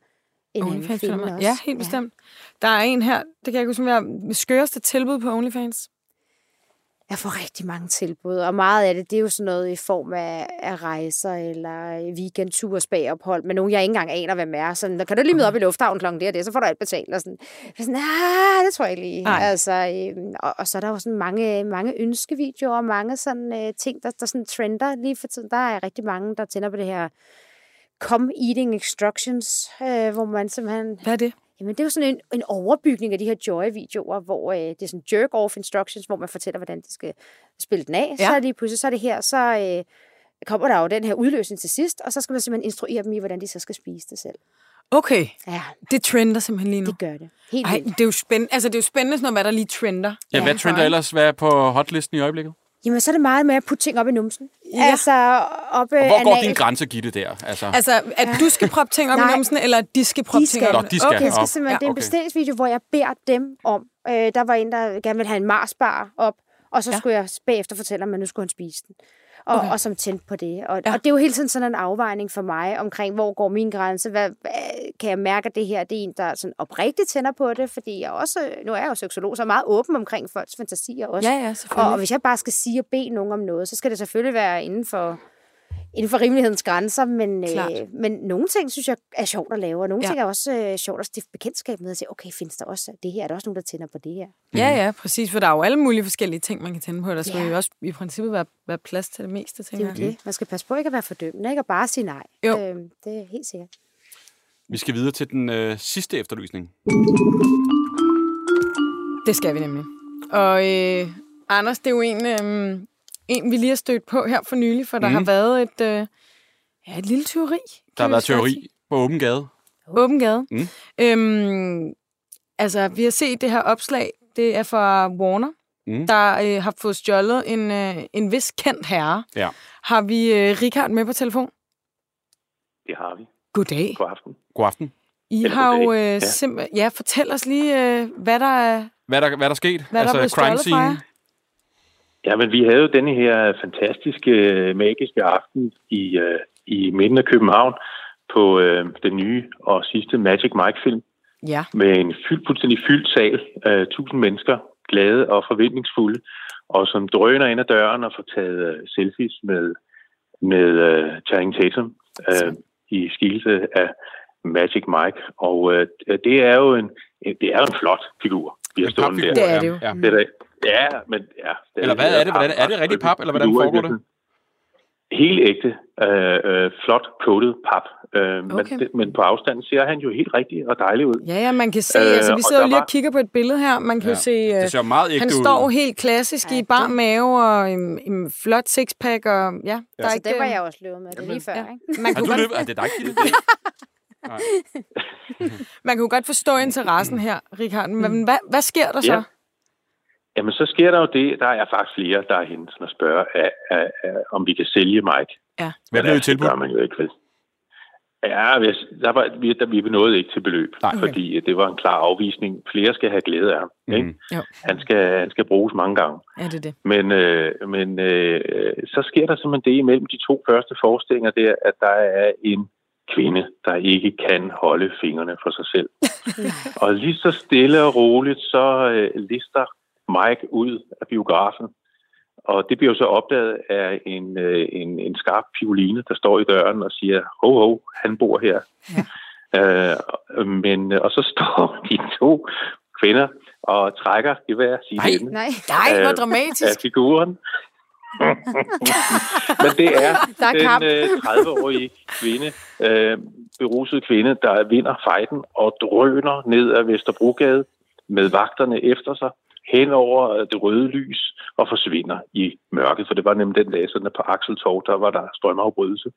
en anden OnlyFans kvinde firma. også. Ja, helt bestemt. Der er en her, det kan jeg ikke huske, er skøreste tilbud på OnlyFans. Jeg får rigtig mange tilbud, og meget af det, det er jo sådan noget i form af, af rejser eller weekendture, spagophold, med nogen, jeg ikke engang aner, hvem er. Sådan, kan du lige møde op i lufthavnen klokken og det, så får du alt betalt. Og sådan, sådan ah, det tror jeg ikke lige. Altså, øhm, og, og, så er der jo sådan mange, mange ønskevideoer, og mange sådan øh, ting, der, der sådan trender lige for tiden. Der er rigtig mange, der tænder på det her come eating instructions, øh, hvor man simpelthen Hvad er det? Jamen, det er jo sådan en, en overbygning af de her Joy-videoer, hvor øh, det er sådan jerk-off instructions, hvor man fortæller, hvordan de skal spille den af. Ja. Så er det pludselig, så er det her, så øh, kommer der jo den her udløsning til sidst, og så skal man simpelthen instruere dem i, hvordan de så skal spise det selv. Okay, Ja, det trender simpelthen lige nu. det gør det. Helt Ej, vildt. det er jo spændende. Altså, det er jo spændende, sådan noget, hvad der lige trender. Ja, hvad Ja. trender ellers? Hvad er på hotlisten i øjeblikket? Jamen, så er det meget med at putte ting op i numsen. Ja. Altså, op Og hvor går anal. din grænse, Gitte, der? Altså, Altså, at du skal proppe ting op i numsen, eller at de skal proppe De ting op? Nå, de skal. Okay. Det skal simpelthen, Ja, det er en bestillingsvideo, hvor jeg beder dem om. Øh, der var en, der gerne ville have en Mars-bar op, og så Ja. skulle jeg bagefter fortælle at nu skulle han spise den. Og, Okay. og som tændte på det. Og, Ja. og det er jo hele tiden sådan en afvejning for mig omkring, hvor går min grænse? Hvad, hvad, kan jeg mærke, at det her det er en, der sådan oprigtigt tænder på det? Fordi jeg også, nu er jeg jo seksolog, så er meget åben omkring folks fantasier også. Ja, ja, Og, og hvis jeg bare skal sige og bede nogen om noget, så skal det selvfølgelig være inden for, inden for rimelighedens grænser, men, Klart. øh, men nogle ting synes jeg er sjovt at lave, og nogle Ja. ting er også øh, sjovt at stifte bekendtskab med, at sige, okay, findes der også det her? Er der også nogen, der tænder på det her? Ja, ja, præcis, for der er jo alle mulige forskellige ting, man kan tænde på. Der skal Ja. jo også i princippet være, være plads til det meste, Det tænker er jo jeg. det. Man skal passe på ikke at være fordømmende, ikke? Og bare sige nej. Jo. Øh, det er helt sikkert. vi skal videre til den øh, sidste efterlysning. Det skal vi nemlig. Og øh, Anders, det er jo en, øh, en, vi lige har stødt på her for nylig, for der Mhm. har været et, øh, ja, et lille tyveri. Der har været teori på åben gade. Åben gade. Mm. Øhm, altså, vi har set det her opslag. Det er fra Warner, Mm. der øh, har fået stjålet en, øh, en vis kendt herre. Ja. Har vi øh, Richard med på telefon? Det har vi. Goddag. God aften. God aften. I Eller har jo øh, Ja. simpelthen... Ja, fortæl os lige, øh, hvad der er, Hvad er der, hvad er der sket? hvad der er blevet stjålet fra jer. Ja, men vi havde jo denne her fantastiske, øh, magiske aften i, øh, i midten af København på øh, den nye og sidste Magic Mike-film Ja. med en fyldt, fuldstændig fyldt sal. Øh, tusind mennesker, glade og forventningsfulde, og som drøner ind ad døren og får taget øh, selfies med, med øh, Channing Tatum øh, i skikkelse af Magic Mike. Og øh, det er jo en, det er en flot figur, vi har En stående der. Det er det jo. Ja. Det er det. Ja, men ja. det Eller hvad er det? Hvordan- er det rigtig pap, eller hvordan foregår det? Helt ægte, øh, øh, flot coated pap. Øh, Okay. men, det, men på afstand ser han jo helt rigtig og dejlig ud. Ja, ja, man kan se, Øh, altså vi sidder jo lige var- og kigger på et billede her. Man kan Ja. jo se, øh, Det ser meget ægte han ud. står helt klassisk Ja, i bar mave og en, en flot sixpack, og ja, der er Så ikke... det var øh, jeg også løbet med. Det er lige før, ja. ikke? Man Har kunne, du løbet? Er det dig, Man kunne godt forstå interessen her, Richard. Men hvad, hvad sker der så? Ja. Jamen, så sker der jo det. Der er faktisk flere, der er henne og spørger, af, af, af, om vi kan sælge Mike. Ja. Hvad blev det tilbudt? gør man jo ikke, vel? Ja, hvis, der var, vi, der, vi nåede ikke til beløb, Nej. Fordi det var en klar afvisning. Flere skal have glæde af ham. Ikke? Mhm. Jo. Han, skal, han skal bruges mange gange. Ja, det er det. Men, øh, men øh, så sker der simpelthen det imellem de to første forestillinger, det er, at der er en kvinde, der ikke kan holde fingrene for sig selv. og lige så stille og roligt, så øh, lister Mike ud af biografen. Og det bliver jo så opdaget af en, øh, en, en skarp fioline, der står i døren og siger, ho, ho, han bor her. Ja. Øh, men, og så står de to kvinder og trækker i hver sin Nej. ende Nej, Nej, hvor Øh, dramatisk. af figuren. Men det er, Der er den øh, 30-årige kvinde, øh, berusede kvinde, der vinder fejden og drøner ned ad Vesterbrogade med vagterne efter sig hen over øh, det røde lys og forsvinder i mørket. For det var nemlig den dag, sådan på Akseltorv, der var der strømafbrydelse.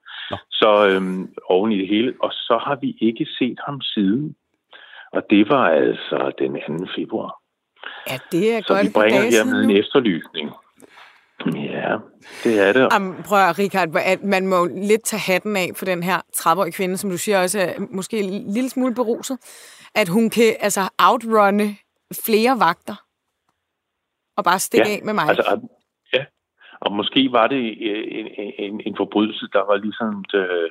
Så øhm, oven i det hele. Og så har vi ikke set ham siden. Og det var altså den 2. februar. Ja, det er Så godt vi bringer dage her siden med nu. en efterlysning. Ja, det er det. Jamen, prøv at, Richard, at man må lidt tage hatten af for den her 30-årige kvinde, som du siger også er måske en lille smule beruset, at hun kan altså outrunne flere vagter og bare stikke Ja, af med mig. Altså, ja, og måske var det øh, en, en, en forbrydelse, der var ligesom, øh,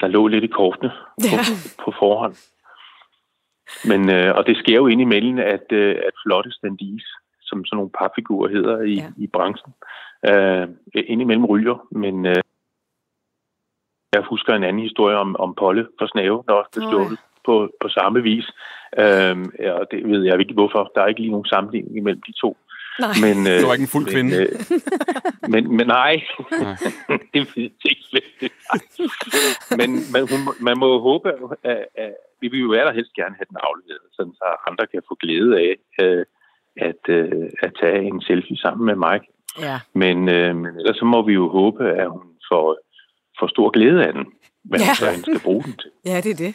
der lå lidt i kortene på, Ja. på forhånd. Men, øh, og det sker jo indimellem, at, øh, at flotte standis, som sådan nogle parfigurer hedder i, Ja. i branchen. Øh, indimellem ryger, men øh, jeg husker en anden historie om, om Polle for Snave, der også blev stjålet på, på samme vis. Øh, og det ved jeg ikke hvorfor. Der er ikke lige nogen sammenligning imellem de to. Nej. Men, øh, Det var ikke en fuld kvinde. Men, øh, men, men nej, Nej. det ved jeg ikke men man, hun, man må håbe, at, at vi vil jo allerhelst gerne have den afleveret, sådan så andre kan få glæde af øh, at, øh, at tage en selfie sammen med Mike. Ja. Men, øh, men ellers så må vi jo håbe, at hun får, får stor glæde af den, hvad Ja. så hun skal bruge den til. Ja, det er det.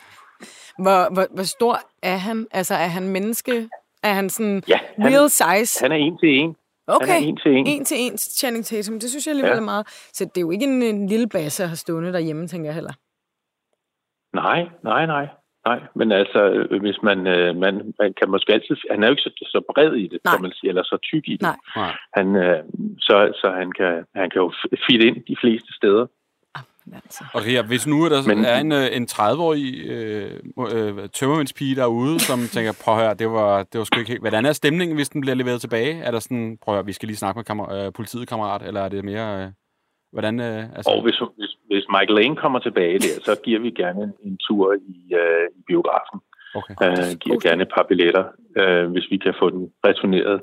Hvor, hvor, hvor stor er han? Altså, er han menneske? Er han sådan Ja, han, real size? han er en til en. okay. Han er en til en. En til en Channing Tatum. Det synes jeg alligevel Ja. er meget. Så det er jo ikke en, en lille basse at have stående derhjemme, tænker jeg heller. Nej, nej, nej. Nej, men altså, øh, hvis man, øh, man, man kan måske altid... Han er jo ikke så, så bred i det, Nej. kan man sige, eller så tyk i det. Nej. Han, øh, så, så han kan, han kan jo fit ind de fleste steder. Men altså. Og Ria, hvis nu der Men... Er en, en 30-årig øh, øh, tømmermændspige derude, som tænker, prøv at høre, det var, det var sgu ikke helt... Hvordan er stemningen, hvis den bliver leveret tilbage? Er der sådan, prøv at høre, vi skal lige snakke med kammer, øh, politiet, kammerat, eller er det mere... Øh, hvordan... Øh, altså... Og hvis, hvis, hvis Michael Lane kommer tilbage der, så giver vi gerne en, en tur i, øh, i biografen. Okay. Øh, giver gerne et par billetter, øh, hvis vi kan få den returneret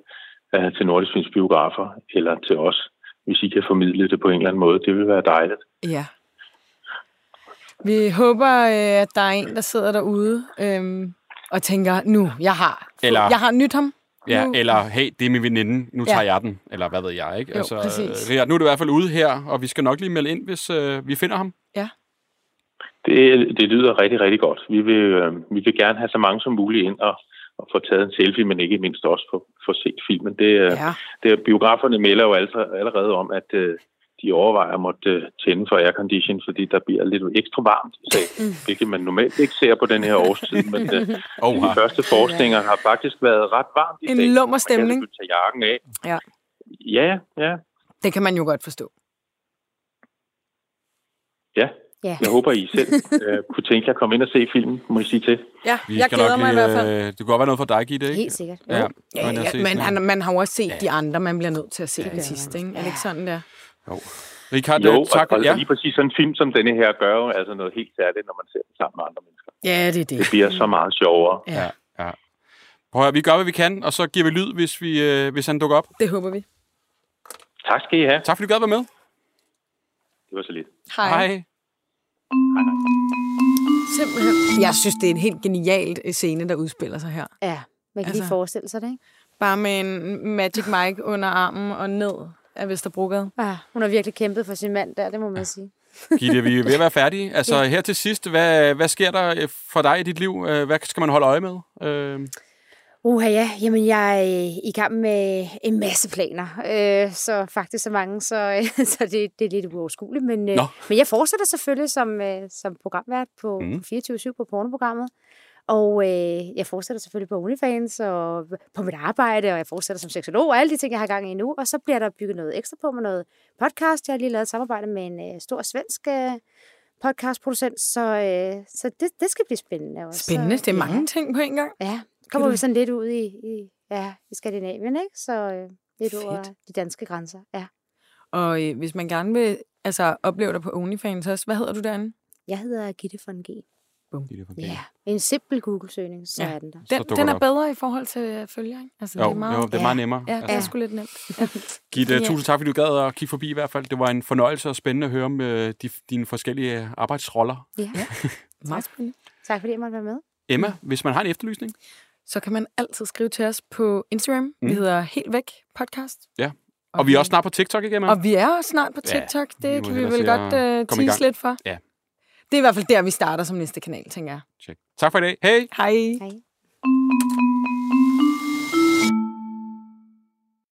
øh, til Nordisk Films biografer, eller til os, hvis I kan formidle det på en eller anden måde. Det vil være dejligt. Ja. Vi håber, øh, at der er en, der sidder derude øhm, og tænker, nu, jeg har, Eller- jeg har nyt ham. Ja, nu. eller hey, det er min veninde, nu Ja. tager jeg den, eller hvad ved jeg, ikke? Altså, Jo, præcis. Ria, nu er du i hvert fald ude her, og vi skal nok lige melde ind, hvis øh, vi finder ham. Det, det lyder rigtig, rigtig godt. Vi vil, øh, vi vil gerne have så mange som muligt ind og, og få taget en selfie, men ikke mindst også få, få set filmen. Det, øh, Ja. det, biograferne melder jo altså, allerede om, at øh, de overvejer at måtte øh, tænde for aircondition, fordi der bliver lidt ekstra varmt i salen, hvilket man normalt ikke ser på den her årstid. Men øh, Oh, de første forskninger har faktisk været ret varmt i En salen. lummer Man kan stemning. tage jakken af. Ja. Ja, ja, Det kan man jo godt forstå. ja. Ja. Jeg håber, I selv øh, kunne tænke jer at komme ind og se filmen, må I sige til. Ja, vi jeg glæder nok mig i hvert fald. Øh, det kunne godt være noget for dig, Gitte, ikke? Helt sikkert. Ja, Ja, ja, se men den. han, man har jo også set de andre, man bliver nødt til at se den gør sidste, ikke? Er det ikke sådan der? Richard, Jo, tak. og, og ja. lige præcis sådan en film som denne her gør jo altså noget helt særligt, når man ser den sammen med andre mennesker. Ja, det er det. Det bliver så meget sjovere. Ja, ja. Prøv at vi gør, hvad vi kan, og så giver vi lyd, hvis, vi, øh, hvis han dukker op. det håber vi. Tak skal I have. Tak fordi du gad være med. Det var så lidt. Hej. Hej. Simpelthen. Jeg synes, det er en helt genialt øh, scene, der udspiller sig her. Ja, man kan Altså- lige forestille sig det, ikke? Bare med en Magic Mike under armen og ned af Vesterbrogade. Ah, hun har virkelig kæmpet for sin mand der, det må man sige. Gitte, vi er ved at være færdige. Altså her til sidst, hvad, hvad sker der øh, for dig i dit liv? Øh, Hvad skal man holde øje med? Øh, Uha ja, jamen jeg er øh, i gang med en masse planer. Øh, så faktisk så mange, så, så det, det er lidt uoverskueligt. Men, øh, men jeg fortsætter selvfølgelig som, øh, som programvært på, Mm. mm. på 24-7 på pornoprogrammet. Og øh, jeg fortsætter selvfølgelig på OnlyFans og på mit arbejde, og jeg fortsætter som seksolog og alle de ting, jeg har gang i nu. Og så bliver der bygget noget ekstra på med noget podcast. Jeg har lige lavet et samarbejde med en øh, stor svensk øh, podcastproducent, så, øh, så det, det skal blive spændende. Også. Spændende. Det er ja. mange ting på en gang. Ja, kommer vi sådan lidt ud i, i, ja, i Skandinavien, ikke? Så øh, lidt Fedt. over de danske grænser. Ja. Og øh, hvis man gerne vil altså, opleve dig på OnlyFans også, hvad hedder du derinde? Jeg hedder Gitte von G. Gitte von G. Ja, en simpel Google-søgning, så Ja. ja. er den der. Den, den det er bedre i forhold til øh, følger, ikke? Altså, Jo, det er meget, jo, det er ja. meget nemmere. Ja, det er Altså, sgu lidt nemt. Ja. Gitte, Ja. tusind tak, fordi du gad at kigge forbi i hvert fald. Det var en fornøjelse og spændende at høre om øh, de, dine forskellige arbejdsroller. Ja. Meget spændende. Tak fordi jeg måtte være med. Emma, hvis man har en efterlysning, Så kan man altid skrive til os på Instagram. Mm. Vi hedder Helt Væk Podcast. Ja. og vi er også snart på TikTok igen, Emma. Og vi er også snart på Ja, TikTok. vi det må kan vi vel godt uh, tease lidt for. Ja. Det er i hvert fald der, vi starter som næste kanal, tænker jeg. Check. Tak for i dag. Hej! Hej. Hej.